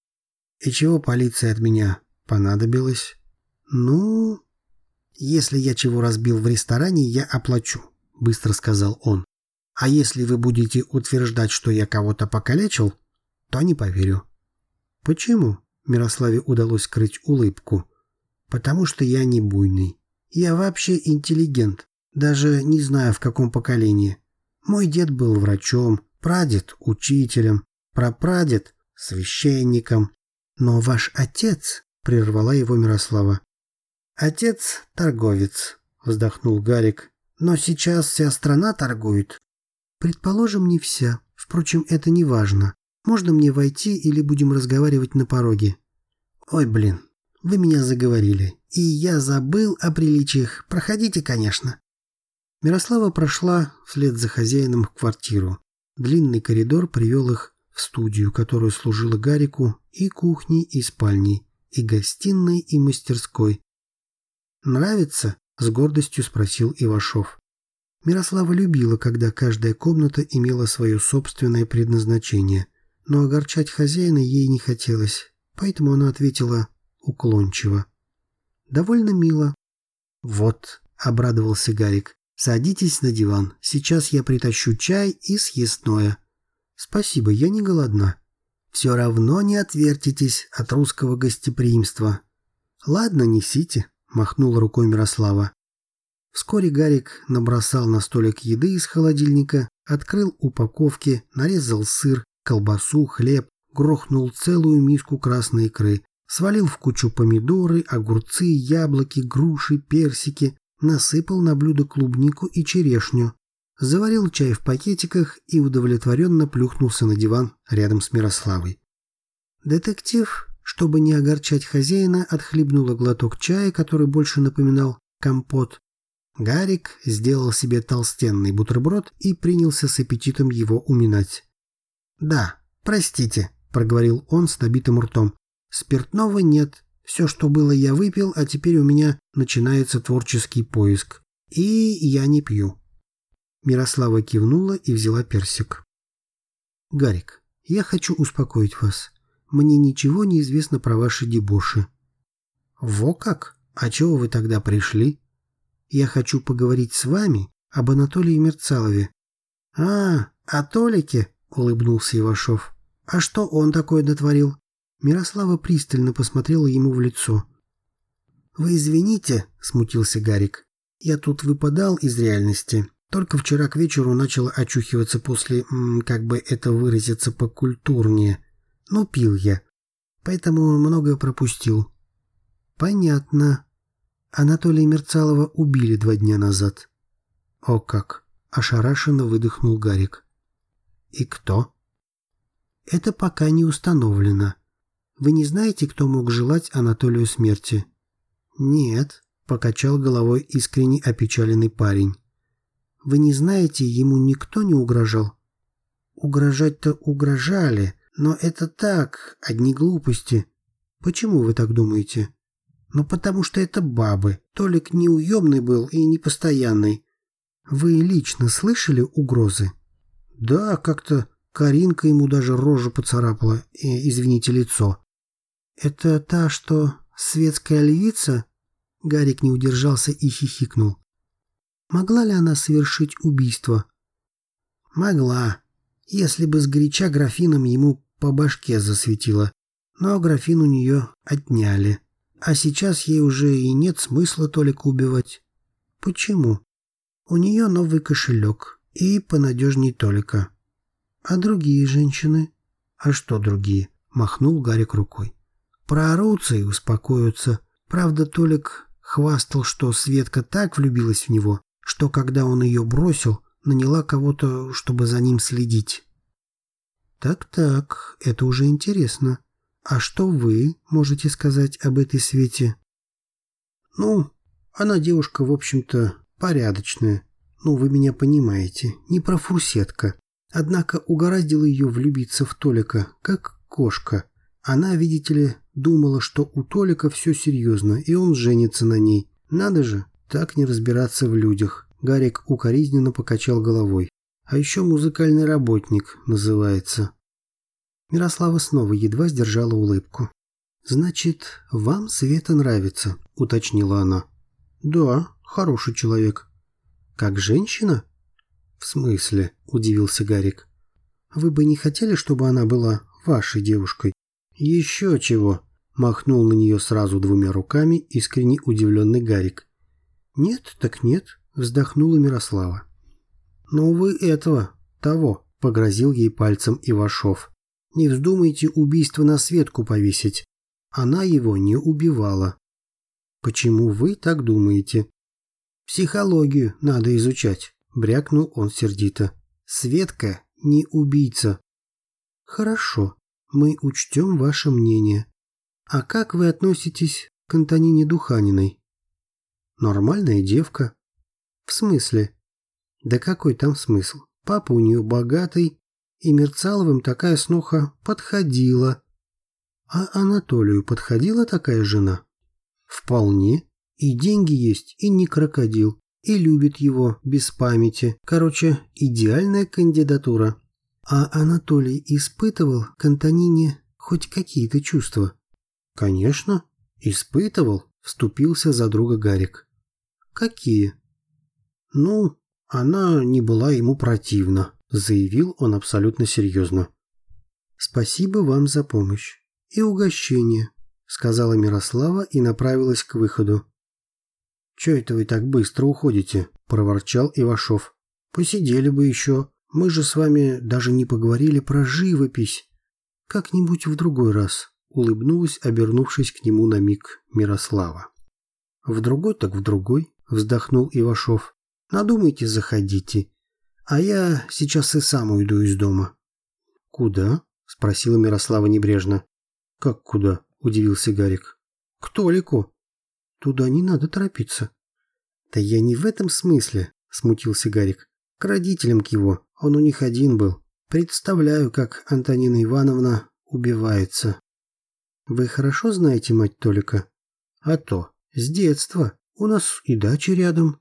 «И чего полиция от меня понадобилась?» «Ну...» «Если я чего разбил в ресторане, я оплачу», — быстро сказал он. «А если вы будете утверждать, что я кого-то покалечил, то не поверю». «Почему?» — Мирославе удалось скрыть улыбку. «Потому что я не буйный. Я вообще интеллигент, даже не знаю в каком поколении. Мой дед был врачом, прадед – учителем, прапрадед – священником. Но ваш отец, – прервала его Мирослава. Отец – торговец, – вздохнул Гарик. Но сейчас вся страна торгует. Предположим, не вся. Впрочем, это не важно. Можно мне войти или будем разговаривать на пороге? Ой, блин, вы меня заговорили. И я забыл о приличиях. Проходите, конечно. Мирослава прошла вслед за хозяином в квартиру. Длинный коридор привел их в студию, которая служила Гарику и кухней, и спальней, и гостиной, и мастерской. «Нравится?» – с гордостью спросил Ивашов. Мирослава любила, когда каждая комната имела свое собственное предназначение, но огорчать хозяина ей не хотелось, поэтому она ответила уклончиво. «Довольно мило». «Вот», — обрадовался Гарик, — «садитесь на диван, сейчас я притащу чай и съестное». «Спасибо, я не голодна». «Все равно не отвертитесь от русского гостеприимства». «Ладно, несите», — махнула рукой Мирослава. Вскоре Гарик набросал на столик еды из холодильника, открыл упаковки, нарезал сыр, колбасу, хлеб, грохнул целую миску красной икры, свалил в кучу помидоры, огурцы, яблоки, груши, персики, насыпал на блюдо клубнику и черешню, заварил чай в пакетиках и удовлетворенно плюхнулся на диван рядом с Мирославой. Детектив, чтобы не огорчать хозяина, отхлебнула глоток чая, который больше напоминал компот. Гарик сделал себе толстенный бутерброд и принялся с аппетитом его уминать. «Да, простите», — проговорил он с набитым ртом. «Спиртного нет. Все, что было, я выпил, а теперь у меня начинается творческий поиск. И я не пью». Мирослава кивнула и взяла персик. «Гарик, я хочу успокоить вас. Мне ничего не известно про ваши дебоши». «Во как? А чего вы тогда пришли?» «Я хочу поговорить с вами об Анатолии Мерцалове». «А, о Толике?» — улыбнулся Ивашов. «А что он такое дотворил?» Мирослава пристально посмотрела ему в лицо. «Вы извините», — смутился Гарик. «Я тут выпадал из реальности. Только вчера к вечеру начал очухиваться после, как бы это выразиться покультурнее. Ну, пил я. Поэтому многое пропустил». «Понятно. Анатолия Мерцалова убили два дня назад». «О как!» — ошарашенно выдохнул Гарик. «И кто?» «Это пока не установлено. Вы не знаете, кто мог желать Анатолию смерти?» «Нет», — покачал головой искренне опечаленный парень. «Вы не знаете, ему никто не угрожал?» «Угрожать-то угрожали, но это так, одни глупости. Почему вы так думаете?» «Ну, потому что это бабы. Толик неуемный был и непостоянный. Вы лично слышали угрозы?» Да, как-то Каринка ему даже рожу поцарапала, и, извините, лицо. Это та, что светская львица? Гарик не удержался и хихикнул. Могла ли она совершить убийство? Могла, если бы сгоряча графином ему по башке засветила. Но графин у нее отняли. А сейчас ей уже и нет смысла только убивать. Почему? У нее новый кошелек и понадежней Толика. А другие женщины? А что другие? Махнул Гарик рукой. Проорутся и успокоятся. Правда, Толик хвастал, что Светка так влюбилась в него, что когда он ее бросил, наняла кого-то, чтобы за ним следить. Так-так, это уже интересно. А что вы можете сказать об этой Свете? Ну, она девушка, в общем-то, порядочная. Ну, вы меня понимаете, не профурсетка. Однако угораздило ее влюбиться в Толика, как кошка. Она, видите ли, думала, что у Толика все серьезно, и он женится на ней. Надо же, так не разбираться в людях. Гарик укоризненно покачал головой. А еще музыкальный работник называется. Мирослава снова едва сдержала улыбку. «Значит, вам Света нравится?» — уточнила она. «Да, хороший человек. «Как женщина?» «В смысле?» – удивился Гарик. «Вы бы не хотели, чтобы она была вашей девушкой?» «Еще чего!» – махнул на нее сразу двумя руками искренне удивленный Гарик. «Нет, так нет», – вздохнула Мирослава. «Ну вы этого, того», — погрозил ей пальцем Ивашов. «Не вздумайте убийство на Светку повесить. Она его не убивала». «Почему вы так думаете?» «Психологию надо изучать», — брякнул он сердито. «Светка не убийца». «Хорошо, мы учтем ваше мнение. А как вы относитесь к Антонине Духаниной?» «Нормальная девка». «В смысле?» «Да какой там смысл? Папа у нее богатый, и Мерцаловым такая сноха подходила». «А Анатолию подходила такая жена?» «Вполне. И деньги есть, и не крокодил, и любит его без памяти. Короче, идеальная кандидатура». А Анатолий испытывал к Антонине хоть какие-то чувства? Конечно, испытывал, вступился за друга Гарик. Какие? Ну, она не была ему противна, заявил он абсолютно серьезно. Спасибо вам за помощь и угощение, сказала Мирослава и направилась к выходу. «Че это вы так быстро уходите?» – проворчал Ивашов. «Посидели бы еще, мы же с вами даже не поговорили про живопись. Как-нибудь в другой раз, улыбнулась, обернувшись к нему на миг Мирослава. В другой так в другой, вздохнул Ивашов. Надумайте, заходите. А я сейчас и сам уйду из дома. Куда? спросила Мирослава небрежно. Как куда? удивился Гарик. К Толику. Туда не надо торопиться. Да я не в этом смысле, смутился Гарик. К родителям к его. Он у них один был. Представляю, как Антонина Ивановна убивается. Вы хорошо знаете мать Толика? А то, с детства. У нас и дача рядом.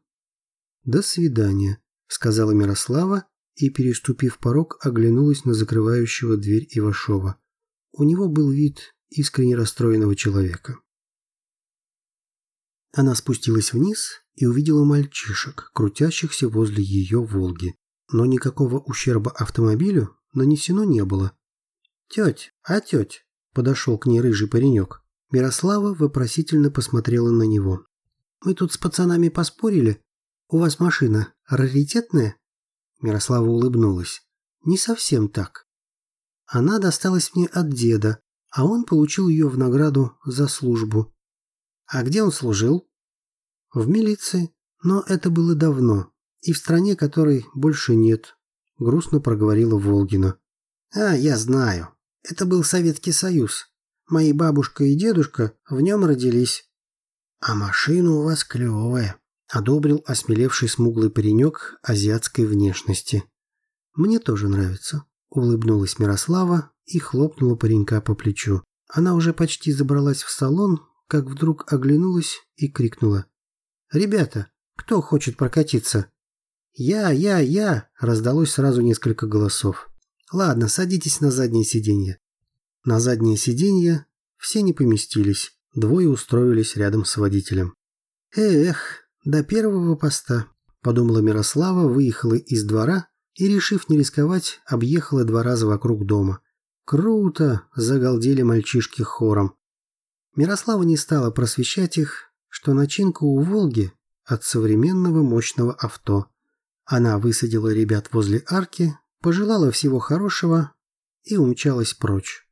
До свидания, сказала Мирослава и, переступив порог, оглянулась на закрывающего дверь Ивашова. У него был вид искренне расстроенного человека. Она спустилась вниз и увидела мальчишек, крутящихся возле ее «Волги» но никакого ущерба автомобилю нанесено не было. «Теть, а теть?» – подошел к ней рыжий паренек. Мирослава вопросительно посмотрела на него. «Мы тут с пацанами поспорили. У вас машина раритетная?» Мирослава улыбнулась. «Не совсем так. Она досталась мне от деда, а он получил ее в награду за службу. А где он служил?» «В милиции, но это было давно и в стране которой больше нет», — грустно проговорила Волгина. «А, я знаю. Это был Советский Союз. Мои бабушка и дедушка в нем родились». «А машина у вас клевая», — одобрил осмелевший смуглый паренек азиатской внешности. «Мне тоже нравится», — улыбнулась Мирослава и хлопнула паренька по плечу. Она уже почти забралась в салон, как вдруг оглянулась и крикнула. «Ребята, кто хочет прокатиться?» «Я, я, я!» – раздалось сразу несколько голосов. «Ладно, садитесь на заднее сиденье». На заднее сиденье все не поместились, двое устроились рядом с водителем. «Эх, до первого поста», – подумала Мирослава, выехала из двора и, решив не рисковать, объехала два раза вокруг дома. «Круто!» – загалдели мальчишки хором. Мирослава не стала просвещать их, что начинка у «Волги» от современного мощного авто – она высадила ребят возле арки, пожелала всего хорошего и умчалась прочь.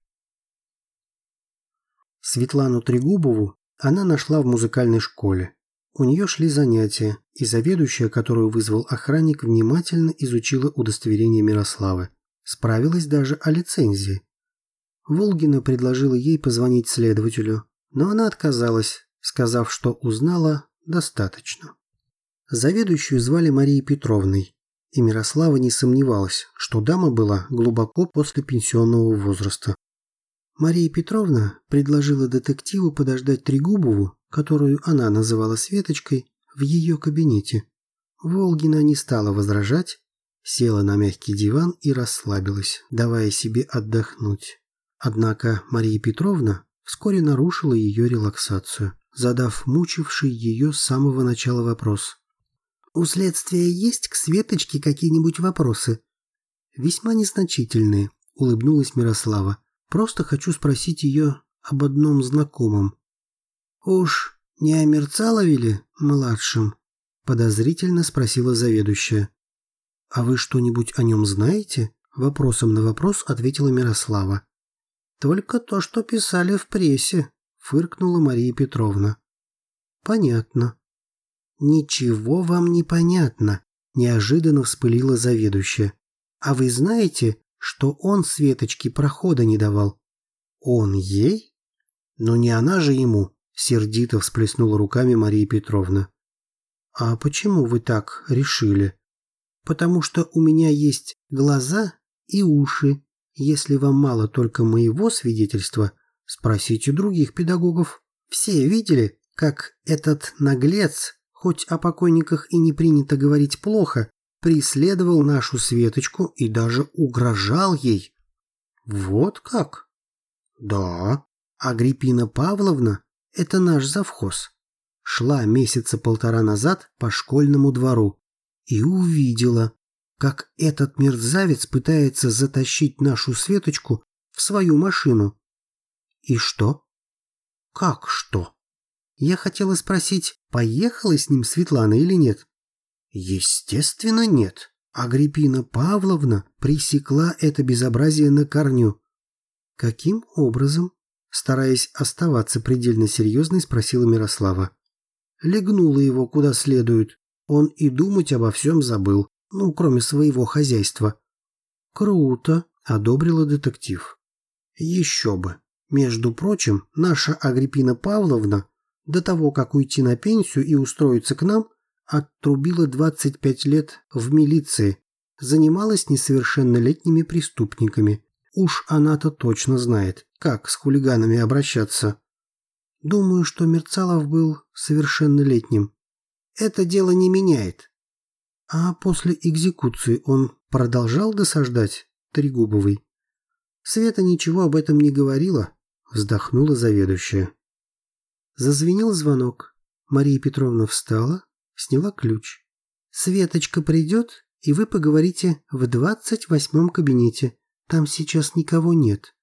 Светлану Трегубову она нашла в музыкальной школе. У нее шли занятия, и заведующая, которую вызвал охранник, внимательно изучила удостоверение Мирославы. Справилась даже о лицензии. Волгина предложила ей позвонить следователю, но она отказалась, сказав, что узнала достаточно. Заведующую звали Марией Петровной, и Мирослава не сомневалась, что дама была глубоко после пенсионного возраста. Мария Петровна предложила детективу подождать Трегубову, которую она называла Светочкой, в ее кабинете. Волгина не стала возражать, села на мягкий диван и расслабилась, давая себе отдохнуть. Однако Мария Петровна вскоре нарушила ее релаксацию, задав мучивший ее с самого начала вопрос. У следствия есть к Светочке какие-нибудь вопросы? Весьма незначительные, улыбнулась Мирослава. Просто хочу спросить ее об одном знакомом. Уж не о Мерцалове ли, младшем? Подозрительно спросила заведующая. «А вы что-нибудь о нем знаете?» Вопросом на вопрос ответила Мирослава. «Только то, что писали в прессе», — фыркнула Мария Петровна. «Понятно». «Ничего вам не понятно», — неожиданно вспылила заведующая. «А вы знаете, что он Светочке прохода не давал?» «Он ей?» «Но не она же ему», — сердито всплеснула руками Мария Петровна. «А почему вы так решили?» «Потому что у меня есть глаза и уши. Если вам мало только моего свидетельства, спросите других педагогов. Все видели, как этот наглец, хоть о покойниках и не принято говорить плохо, преследовал нашу Светочку и даже угрожал ей. Вот как? Да, Агриппина Павловна – это наш завхоз. Шла месяца полтора назад по школьному двору и увидела, как этот мерзавец пытается затащить нашу Светочку в свою машину. И что? Как что? Я хотела спросить, поехала с ним Светлана или нет? Естественно, нет. Агриппина Павловна пресекла это безобразие на корню. Каким образом? Стараясь оставаться предельно серьезной, спросила Мирослава. Легнула его куда следует. Он и думать обо всем забыл, ну, кроме своего хозяйства. Круто, одобрила детектив. Еще бы. Между прочим, наша Агриппина Павловна до того, как уйти на пенсию и устроиться к нам, отрубила 25 лет в милиции, занималась несовершеннолетними преступниками. Уж она-то точно знает, как с хулиганами обращаться. Думаю, что Мерцалов был совершеннолетним. Это дело не меняет. А после экзекуции он продолжал досаждать Трегубовой? Света ничего об этом не говорила, вздохнула заведующая. Зазвенел звонок. Мария Петровна встала, сняла ключ. «Светочка придет, и вы поговорите в двадцать восьмом кабинете. Там сейчас никого нет».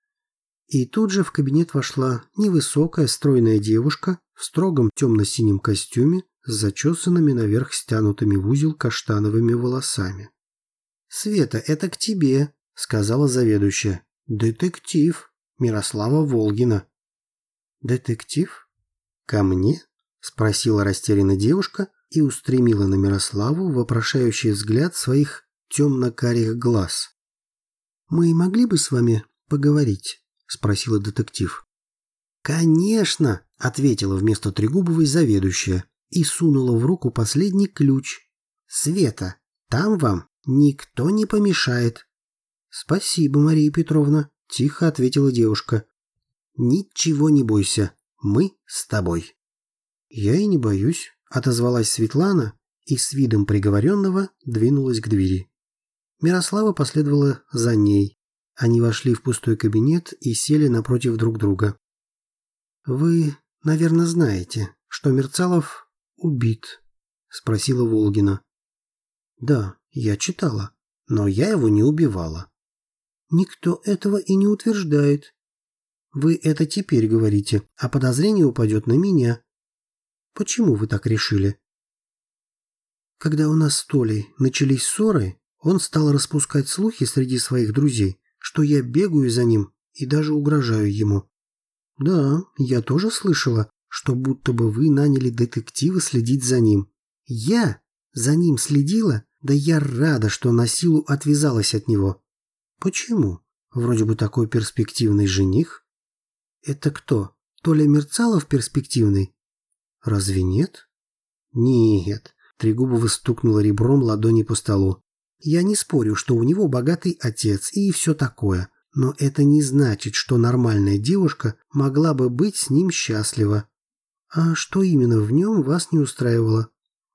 И тут же в кабинет вошла невысокая стройная девушка в строгом темно-синем костюме с зачесанными наверх стянутыми в узел каштановыми волосами. «Света, это к тебе», — сказала заведующая. «Детектив. Мирослава Волгина». «Детектив?» «Ко мне?» – спросила растерянная девушка и устремила на Мирославу вопрошающий взгляд своих темно-карих глаз. «Мы могли бы с вами поговорить?» – спросила детектив. «Конечно!» – ответила вместо Трегубовой заведующая и сунула в руку последний ключ. «Света, там вам никто не помешает». «Спасибо, Мария Петровна», – тихо ответила девушка. «Ничего не бойся, мы с тобой». «Я и не боюсь», — отозвалась Светлана и с видом приговоренного двинулась к двери. Мирослава последовала за ней. Они вошли в пустой кабинет и сели напротив друг друга. «Вы, наверное, знаете, что Мерцалов убит?» — спросила Волгина. «Да, я читала, но я его не убивала». «Никто этого и не утверждает», вы это теперь говорите, а подозрение упадет на меня. Почему вы так решили? Когда у нас с Толей начались ссоры, он стал распускать слухи среди своих друзей, что я бегаю за ним и даже угрожаю ему. Да, я тоже слышала, что будто бы вы наняли детектива следить за ним. Я за ним следила, да я рада, что на силу отвязалась от него. Почему? Вроде бы такой перспективный жених. Это кто? Толя Мерцалов перспективный? Разве нет? Нет. Трегубова стукнула ребром ладони по столу. Я не спорю, что у него богатый отец и все такое. Но это не значит, что нормальная девушка могла бы быть с ним счастлива. А что именно в нем вас не устраивало?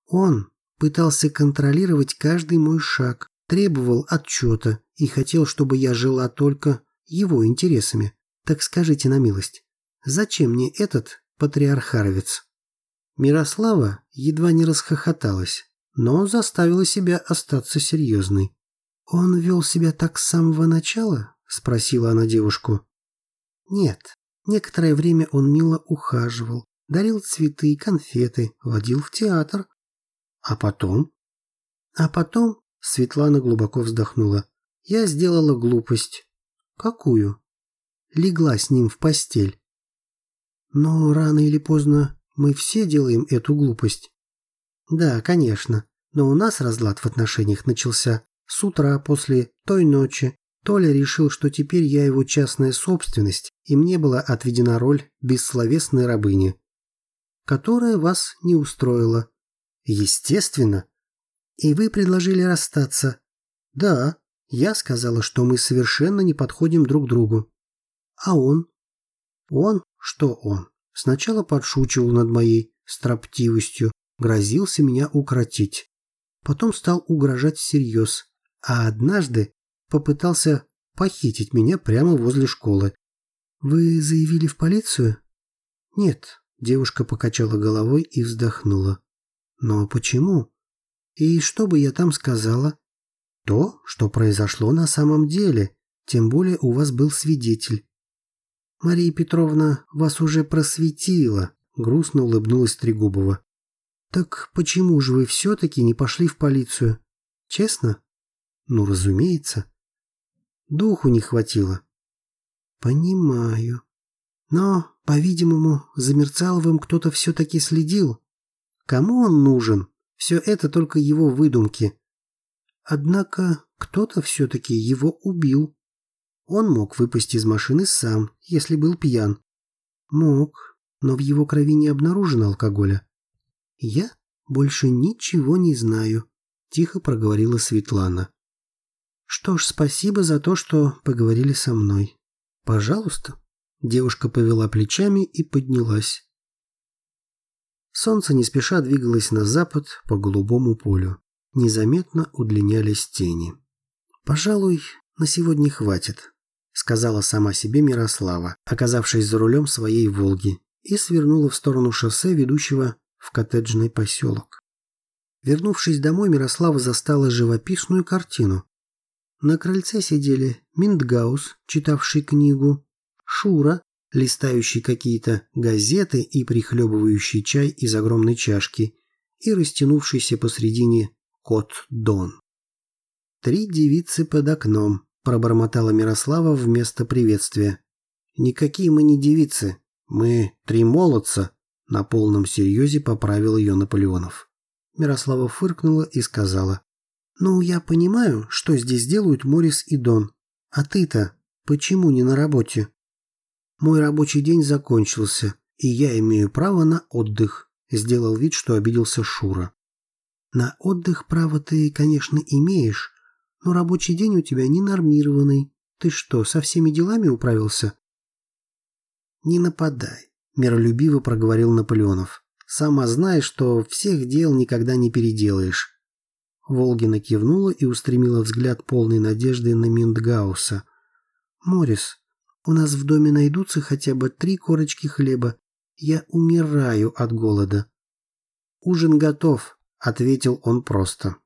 Он пытался контролировать каждый мой шаг, требовал отчета и хотел, чтобы я жила только его интересами. Так скажите на милость, зачем мне этот патриархаровец? Мирослава едва не расхохоталась, но заставила себя остаться серьезной. «Он вел себя так с самого начала?» – спросила она девушку. «Нет. Некоторое время он мило ухаживал, дарил цветы и конфеты, водил в театр. А потом? А потом Светлана глубоко вздохнула. Я сделала глупость. Какую? Легла с ним в постель. Но рано или поздно мы все делаем эту глупость. Да, конечно, но у нас разлад в отношениях начался с утра после той ночи. Толя решил, что теперь я его частная собственность, и мне была отведена роль бессловесной рабыни, которая вас не устроила. Естественно. И вы предложили расстаться. Да, я сказала, что мы совершенно не подходим друг другу. А он? Он? Что он? Сначала подшучивал над моей строптивостью, грозился меня укротить. Потом стал угрожать всерьез, а однажды попытался похитить меня прямо возле школы. «Вы заявили в полицию?» «Нет», — девушка покачала головой и вздохнула. «Но почему? И что бы я там сказала?» «То, что произошло на самом деле, тем более у вас был свидетель. Мария Петровна вас уже просветила, грустно улыбнулась Трегубова. Так почему же вы все-таки не пошли в полицию? Честно? Ну, разумеется. Духу не хватило. Понимаю. Но, по-видимому, за Мерцаловым кто-то все-таки следил. Кому он нужен? Все это только его выдумки. Однако кто-то все-таки его убил. Он мог выпасть из машины сам, если был пьян. Мог, но в его крови не обнаружено алкоголя. Я больше ничего не знаю, тихо проговорила Светлана. Что ж, спасибо за то, что поговорили со мной. Пожалуйста. Девушка повела плечами и поднялась. Солнце не спеша двигалось на запад по голубому полю. Незаметно удлинялись тени. Пожалуй, на сегодня хватит сказала сама себе Мирослава, оказавшись за рулем своей «Волги», и свернула в сторону шоссе, ведущего в коттеджный поселок. Вернувшись домой, Мирослава застала живописную картину. На крыльце сидели Миндгаус, читавший книгу, Шура, листающий какие-то газеты и прихлебывающий чай из огромной чашки, и растянувшийся посредине кот Дон. Три девицы под окном, пробормотала Мирослава вместо приветствия. «Никакие мы не девицы, мы три молодца», на полном серьезе поправил ее Наполеонов. Мирослава фыркнула и сказала. «Ну, я понимаю, что здесь делают Морис и Дон. А ты-то почему не на работе?» «Мой рабочий день закончился, и я имею право на отдых», сделал вид, что обиделся Шура. «На отдых право ты, конечно, имеешь, но рабочий день у тебя ненормированный. Ты что, со всеми делами управился? Не нападай, миролюбиво проговорил Наполеонов. Сама знаешь, что всех дел никогда не переделаешь. Волгина кивнула и устремила взгляд полной надежды на Миндгауса. «Морис, у нас в доме найдутся хотя бы три корочки хлеба. Я умираю от голода». «Ужин готов», — ответил он просто.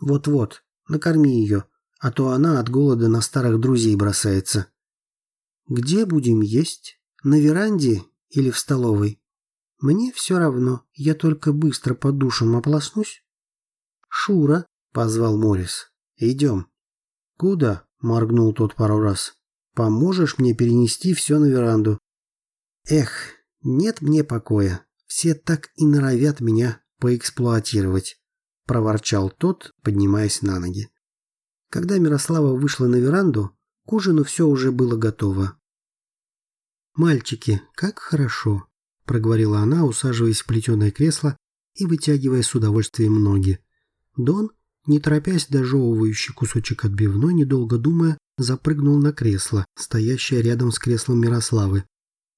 «Вот-вот, Накорми ее, а то она от голода на старых друзей бросается. Где будем есть? На веранде или в столовой? Мне все равно, я только быстро по душам ополоснусь. Шура, позвал Морис. Идем. Куда? Моргнул тот пару раз. Поможешь мне перенести все на веранду? Эх, нет мне покоя. Все так и норовят меня поэксплуатировать проворчал тот, поднимаясь на ноги. Когда Мирослава вышла на веранду, к ужину все уже было готово. «Мальчики, как хорошо!» – проговорила она, усаживаясь в плетеное кресло и вытягивая с удовольствием ноги. Дон, не торопясь дожевывающий кусочек отбивной, недолго думая, запрыгнул на кресло, стоящее рядом с креслом Мирославы,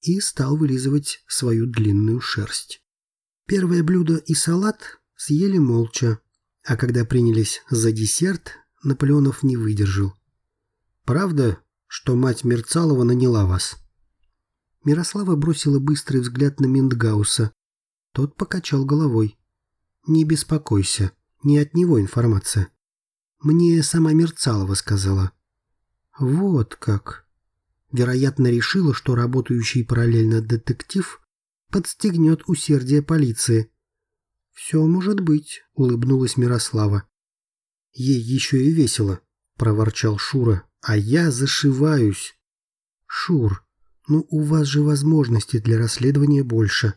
и стал вылизывать свою длинную шерсть. Первое блюдо и салат съели молча, а когда принялись за десерт, Наполеонов не выдержал. «Правда, что мать Мерцалова наняла вас?» Мирослава бросила быстрый взгляд на Миндгауса. Тот покачал головой. «Не беспокойся, не от него информация. Мне сама Мерцалова сказала». «Вот как!» Вероятно, решила, что работающий параллельно детектив подстегнет усердие полиции, «Все может быть», — улыбнулась Мирослава. Ей еще и весело, проворчал Шура, а я зашиваюсь. Шур, ну у вас же возможностей для расследования больше.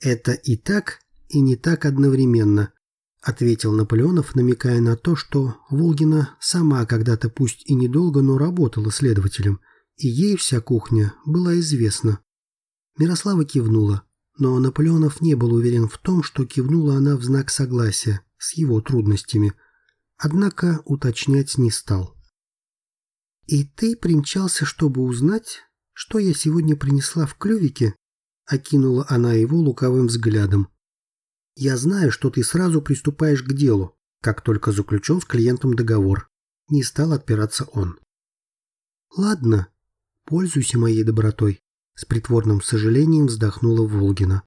Это и так, и не так одновременно, ответил Наполеонов, намекая на то, что Волгина сама когда-то пусть и недолго, но работала следователем, и ей вся кухня была известна. Мирослава кивнула, но Наполеонов не был уверен в том, что кивнула она в знак согласия с его трудностями, однако уточнять не стал. «И ты примчался, чтобы узнать, что я сегодня принесла в клювике?» Окинула она его лукавым взглядом. «Я знаю, что ты сразу приступаешь к делу, как только заключен с клиентом договор». Не стал отпираться он. «Ладно, пользуйся моей добротой», — с притворным сожалением вздохнула Волгина.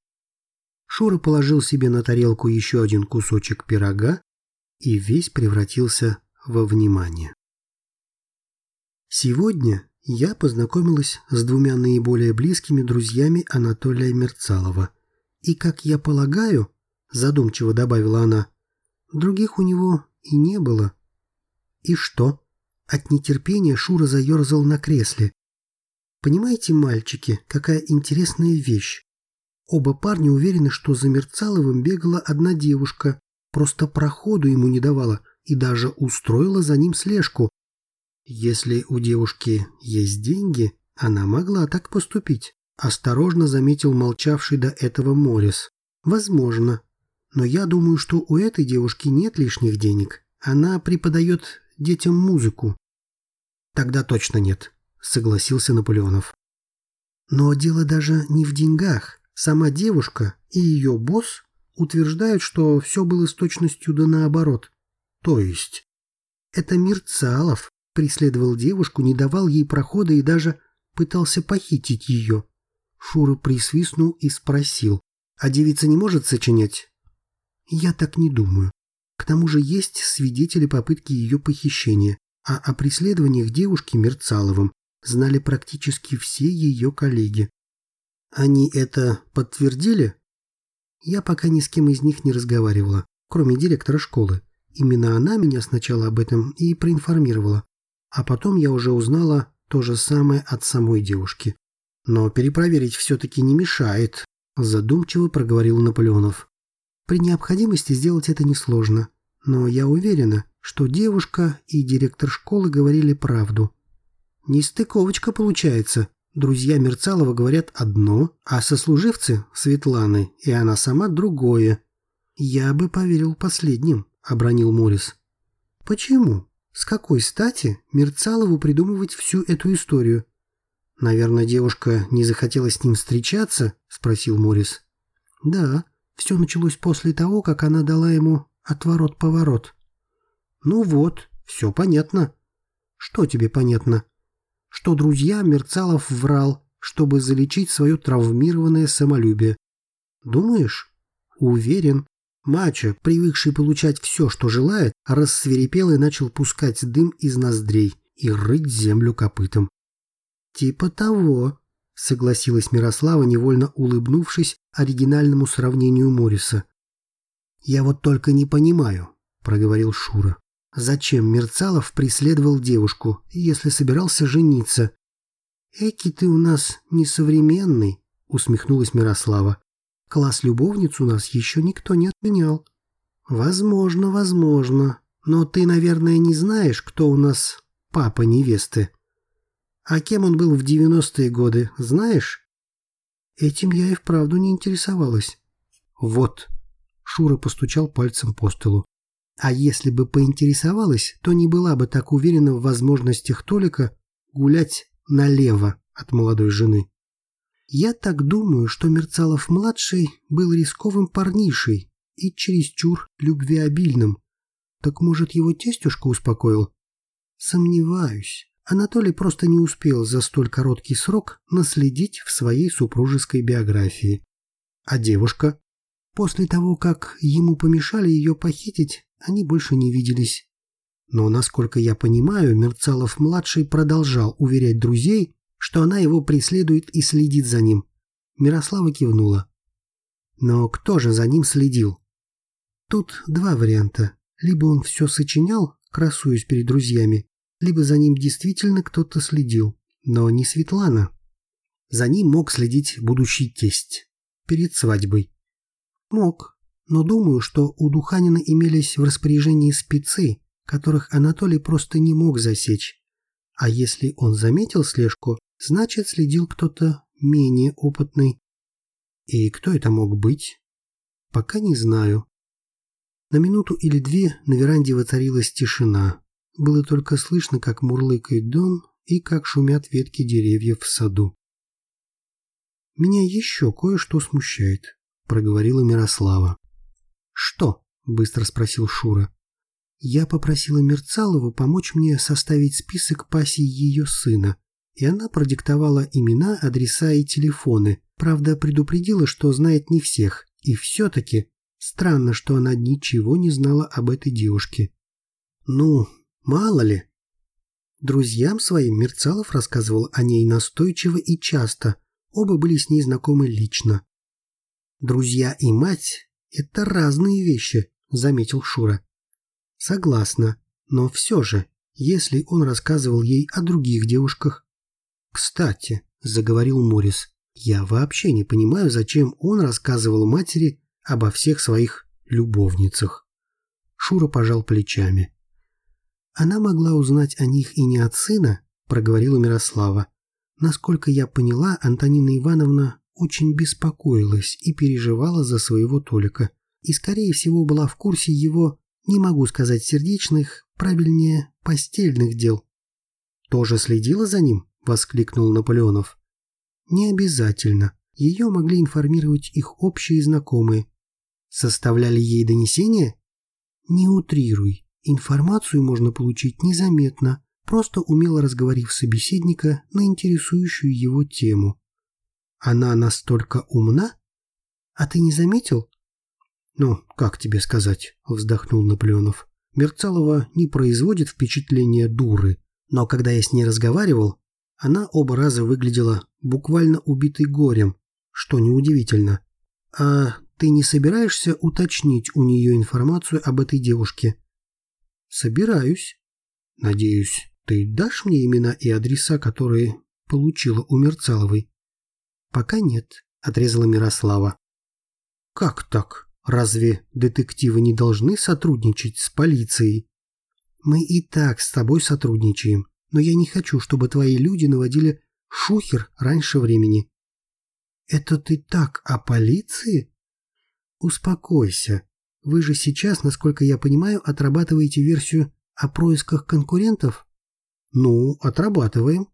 Шура положил себе на тарелку еще один кусочек пирога и весь превратился во внимание. Сегодня я познакомилась с двумя наиболее близкими друзьями Анатолия Мерцалова. И, как я полагаю, задумчиво добавила она, других у него и не было. И что? От нетерпения Шура заерзал на кресле. Понимаете, мальчики, какая интересная вещь. Оба парня уверены, что за Мерцаловым бегала одна девушка, просто проходу ему не давала и даже устроила за ним слежку, если у девушки есть деньги, она могла так поступить. Осторожно заметил молчавший до этого Морис. Возможно. Но я думаю, что у этой девушки нет лишних денег. Она преподает детям музыку. Тогда точно нет, согласился Наполеонов. Но дело даже не в деньгах. Сама девушка и ее босс утверждают, что все было с точностью да наоборот. То есть, это Мирцалов преследовал девушку, не давал ей прохода и даже пытался похитить ее. Шура присвистнул и спросил, а девица не может сочинять? Я так не думаю. К тому же есть свидетели попытки ее похищения, а о преследованиях девушки Мерцаловым знали практически все ее коллеги. Они это подтвердили? Я пока ни с кем из них не разговаривала, кроме директора школы. Именно она меня сначала об этом и проинформировала. А потом я уже узнала то же самое от самой девушки. Но перепроверить все-таки не мешает, задумчиво проговорил Наполеонов. При необходимости сделать это несложно, но я уверена, что девушка и директор школы говорили правду. Нестыковочка получается. Друзья Мерцалова говорят одно, а сослуживцы Светланы и она сама другое. Я бы поверил последним, обронил Морис. Почему? С какой стати Мерцалову придумывать всю эту историю? Наверное, девушка не захотела с ним встречаться, спросил Морис. Да, все началось после того, как она дала ему отворот-поворот. Ну вот, все понятно. Что тебе понятно? Что друзья Мерцалов врал, чтобы залечить свое травмированное самолюбие. Думаешь? Уверен. Мачо, привыкший получать все, что желает, рассверепел и начал пускать дым из ноздрей и рыть землю копытом. «Типа того», — согласилась Мирослава, невольно улыбнувшись оригинальному сравнению Мориса. «Я вот только не понимаю», — проговорил Шура. «Зачем Мерцалов преследовал девушку, если собирался жениться?» «Эки ты у нас несовременный», — усмехнулась Мирослава. Класс любовниц у нас еще никто не отменял. Возможно, возможно. Но ты, наверное, не знаешь, кто у нас папа невесты. А кем он был в девяностые годы, знаешь? Этим я и вправду не интересовалась. Вот. Шура постучал пальцем по столу. А если бы поинтересовалась, то не была бы так уверена в возможностях Толика гулять налево от молодой жены. Я так думаю, что Мерцалов-младший был рисковым парнишей и чересчур любвеобильным. Так, может, его тестюшка успокоил? Сомневаюсь. Анатолий просто не успел за столь короткий срок наследить в своей супружеской биографии. А девушка? После того, как ему помешали ее похитить, они больше не виделись. Но, насколько я понимаю, Мерцалов-младший продолжал уверять друзей, что она его преследует и следит за ним. Мирослава кивнула. Но кто же за ним следил? Тут два варианта. Либо он все сочинял, красуясь перед друзьями, либо за ним действительно кто-то следил, но не Светлана. За ним мог следить будущий тесть. Перед свадьбой. Мог, но думаю, что у Духанина имелись в распоряжении спецы, которых Анатолий просто не мог засечь. А если он заметил слежку, значит следил кто-то менее опытный. И кто это мог быть? Пока не знаю. На минуту или две на веранде воцарилась тишина. Было только слышно, как мурлыкает дом и как шумят ветки деревьев в саду. «Меня еще кое-что смущает», — проговорила Мирослава. «Что?» — быстро спросил Шура. «Я попросила Мерцалову помочь мне составить список пассий ее сына, и она продиктовала имена, адреса и телефоны, правда предупредила, что знает не всех, и все-таки Странно, что она ничего не знала об этой девушке. Ну, мало ли. Друзьям своим Мерцалов рассказывал о ней настойчиво и часто. Оба были с ней знакомы лично. Друзья и мать — это разные вещи, заметил Шура. Согласна, но все же, если он рассказывал ей о других девушках... Кстати, заговорил Морис, я вообще не понимаю, зачем он рассказывал матери обо всех своих любовницах. Шура пожал плечами. Она могла узнать о них и не от сына, проговорила Мирослава. Насколько я поняла, Антонина Ивановна очень беспокоилась и переживала за своего Толика. И, скорее всего, была в курсе его, не могу сказать сердечных, правильнее, постельных дел. «Тоже следила за ним?» – воскликнул Наполеонов. «Не обязательно. Ее могли информировать их общие знакомые. Составляли ей донесение? Не утрируй. Информацию можно получить незаметно, просто умело разговорив собеседника на интересующую его тему. Она настолько умна? А ты не заметил? Ну, как тебе сказать, вздохнул Наполеонов. Мерцалова не производит впечатления дуры, но когда я с ней разговаривал, она оба раза выглядела буквально убитой горем, что неудивительно. А ты не собираешься уточнить у нее информацию об этой девушке? Собираюсь. Надеюсь, ты дашь мне имена и адреса, которые получила у Мерцаловой? Пока нет, отрезала Мирослава. Как так? Разве детективы не должны сотрудничать с полицией? Мы и так с тобой сотрудничаем, но я не хочу, чтобы твои люди наводили шухер раньше времени. «Это ты так о полиции?» «Успокойся. Вы же сейчас, насколько я понимаю, отрабатываете версию о происках конкурентов?» «Ну, отрабатываем».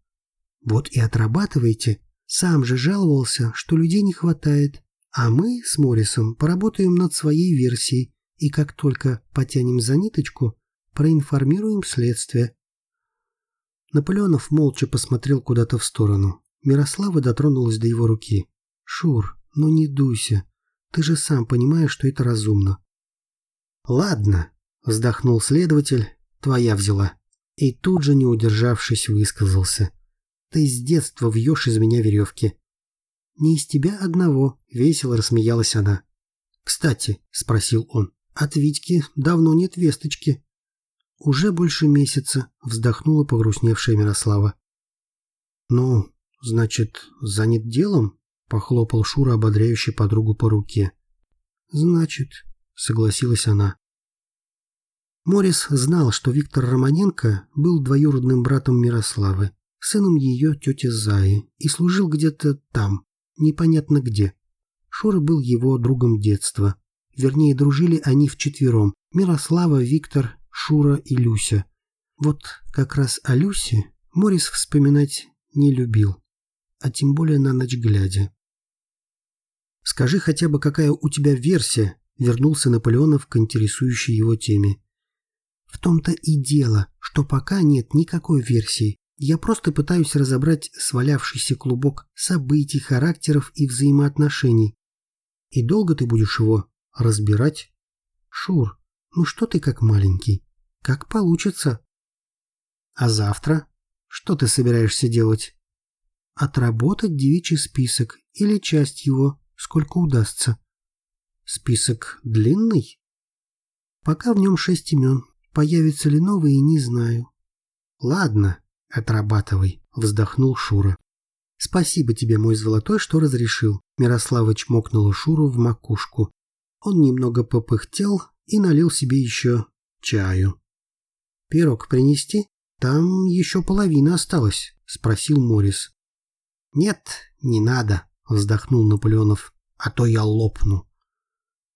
«Вот и отрабатываете. Сам же жаловался, что людей не хватает. А мы с Моррисом поработаем над своей версией, и как только потянем за ниточку, проинформируем следствие». Наполеонов молча посмотрел куда-то в сторону. Мирослава дотронулась до его руки. «Шур, ну не дуйся. Ты же сам понимаешь, что это разумно». «Ладно», — вздохнул следователь, — «твоя взяла». И тут же, не удержавшись, высказался. «Ты с детства вьешь из меня веревки». «Не из тебя одного», — весело рассмеялась она. «Кстати», — спросил он, — «от Витьки давно нет весточки». «Уже больше месяца», — вздохнула погрустневшая Мирослава. «Ну, значит, занят делом?» Похлопал Шура ободряюще подругу по руке. «Значит», — согласилась она. Морис знал, что Виктор Романенко был двоюродным братом Мирославы, сыном ее тети Заи, и служил где-то там, непонятно где. Шура был его другом детства. Вернее, дружили они вчетвером. Мирослава, Виктор, Шура и Люся. Вот как раз о Люсе Морис вспоминать не любил, а тем более на ночь глядя. Скажи хотя бы, какая у тебя версия, вернулся Наполеонов к интересующей его теме. В том-то и дело, что пока нет никакой версии. Я просто пытаюсь разобрать свалявшийся клубок событий, характеров и взаимоотношений. И долго ты будешь его разбирать? Шур, ну что ты как маленький? Как получится? А завтра? Что ты собираешься делать? Отработать девичий список или часть его, сколько удастся. Список длинный? Пока в нем шесть имен. Появятся ли новые, не знаю. Ладно, отрабатывай, вздохнул Шура. Спасибо тебе, мой золотой, что разрешил. Мирослава чмокнула Шуру в макушку. Он немного попыхтел и налил себе еще чаю. «Пирог принести? Там еще половина осталась», — спросил Морис. «Нет, не надо», — вздохнул Наполеонов, — «а то я лопну».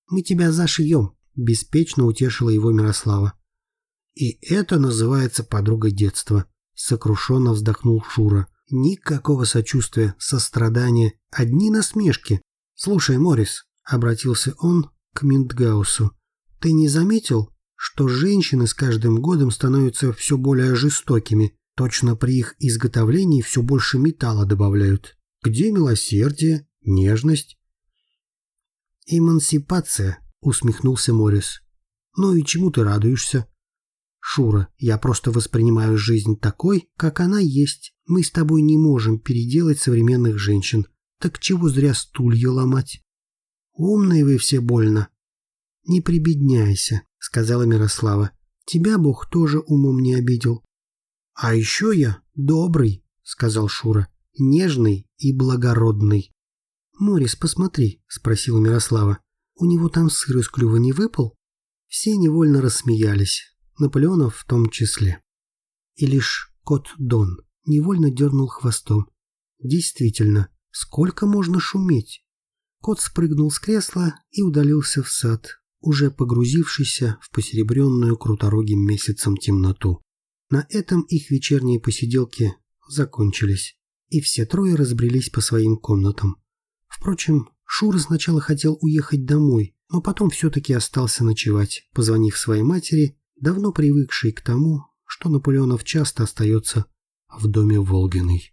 «Мы тебя зашьем», — беспечно утешила его Мирослава. «И это называется подруга детства», — сокрушенно вздохнул Шура. «Никакого сочувствия, сострадания, одни насмешки. Слушай, Морис, обратился он к Минтгаусу, — «ты не заметил, что женщины с каждым годом становятся все более жестокими, точно при их изготовлении все больше металла добавляют? Где милосердие, нежность?» «Эмансипация», — усмехнулся Морис. «Ну и чему ты радуешься?» «Шура, я просто воспринимаю жизнь такой, как она есть. Мы с тобой не можем переделать современных женщин. Так чего зря стулья ломать?» «Умные вы все больно». «Не прибедняйся», — сказала Мирослава. «Тебя Бог тоже умом не обидел». «А еще я добрый», — сказал Шура. «Нежный и благородный». «Морис, посмотри», — спросила Мирослава. «У него там сыр из клюва не выпал?» Все невольно рассмеялись. Наполеонов в том числе. И лишь кот Дон невольно дернул хвостом. Действительно, сколько можно шуметь? Кот спрыгнул с кресла и удалился в сад, уже погрузившийся в посеребренную круторогим месяцем темноту. На этом их вечерние посиделки закончились, и все трое разбрелись по своим комнатам. Впрочем, Шура сначала хотел уехать домой, но потом все-таки остался ночевать, позвонив своей матери давно привыкший к тому, что Наполеонов часто остается в доме Волгиной.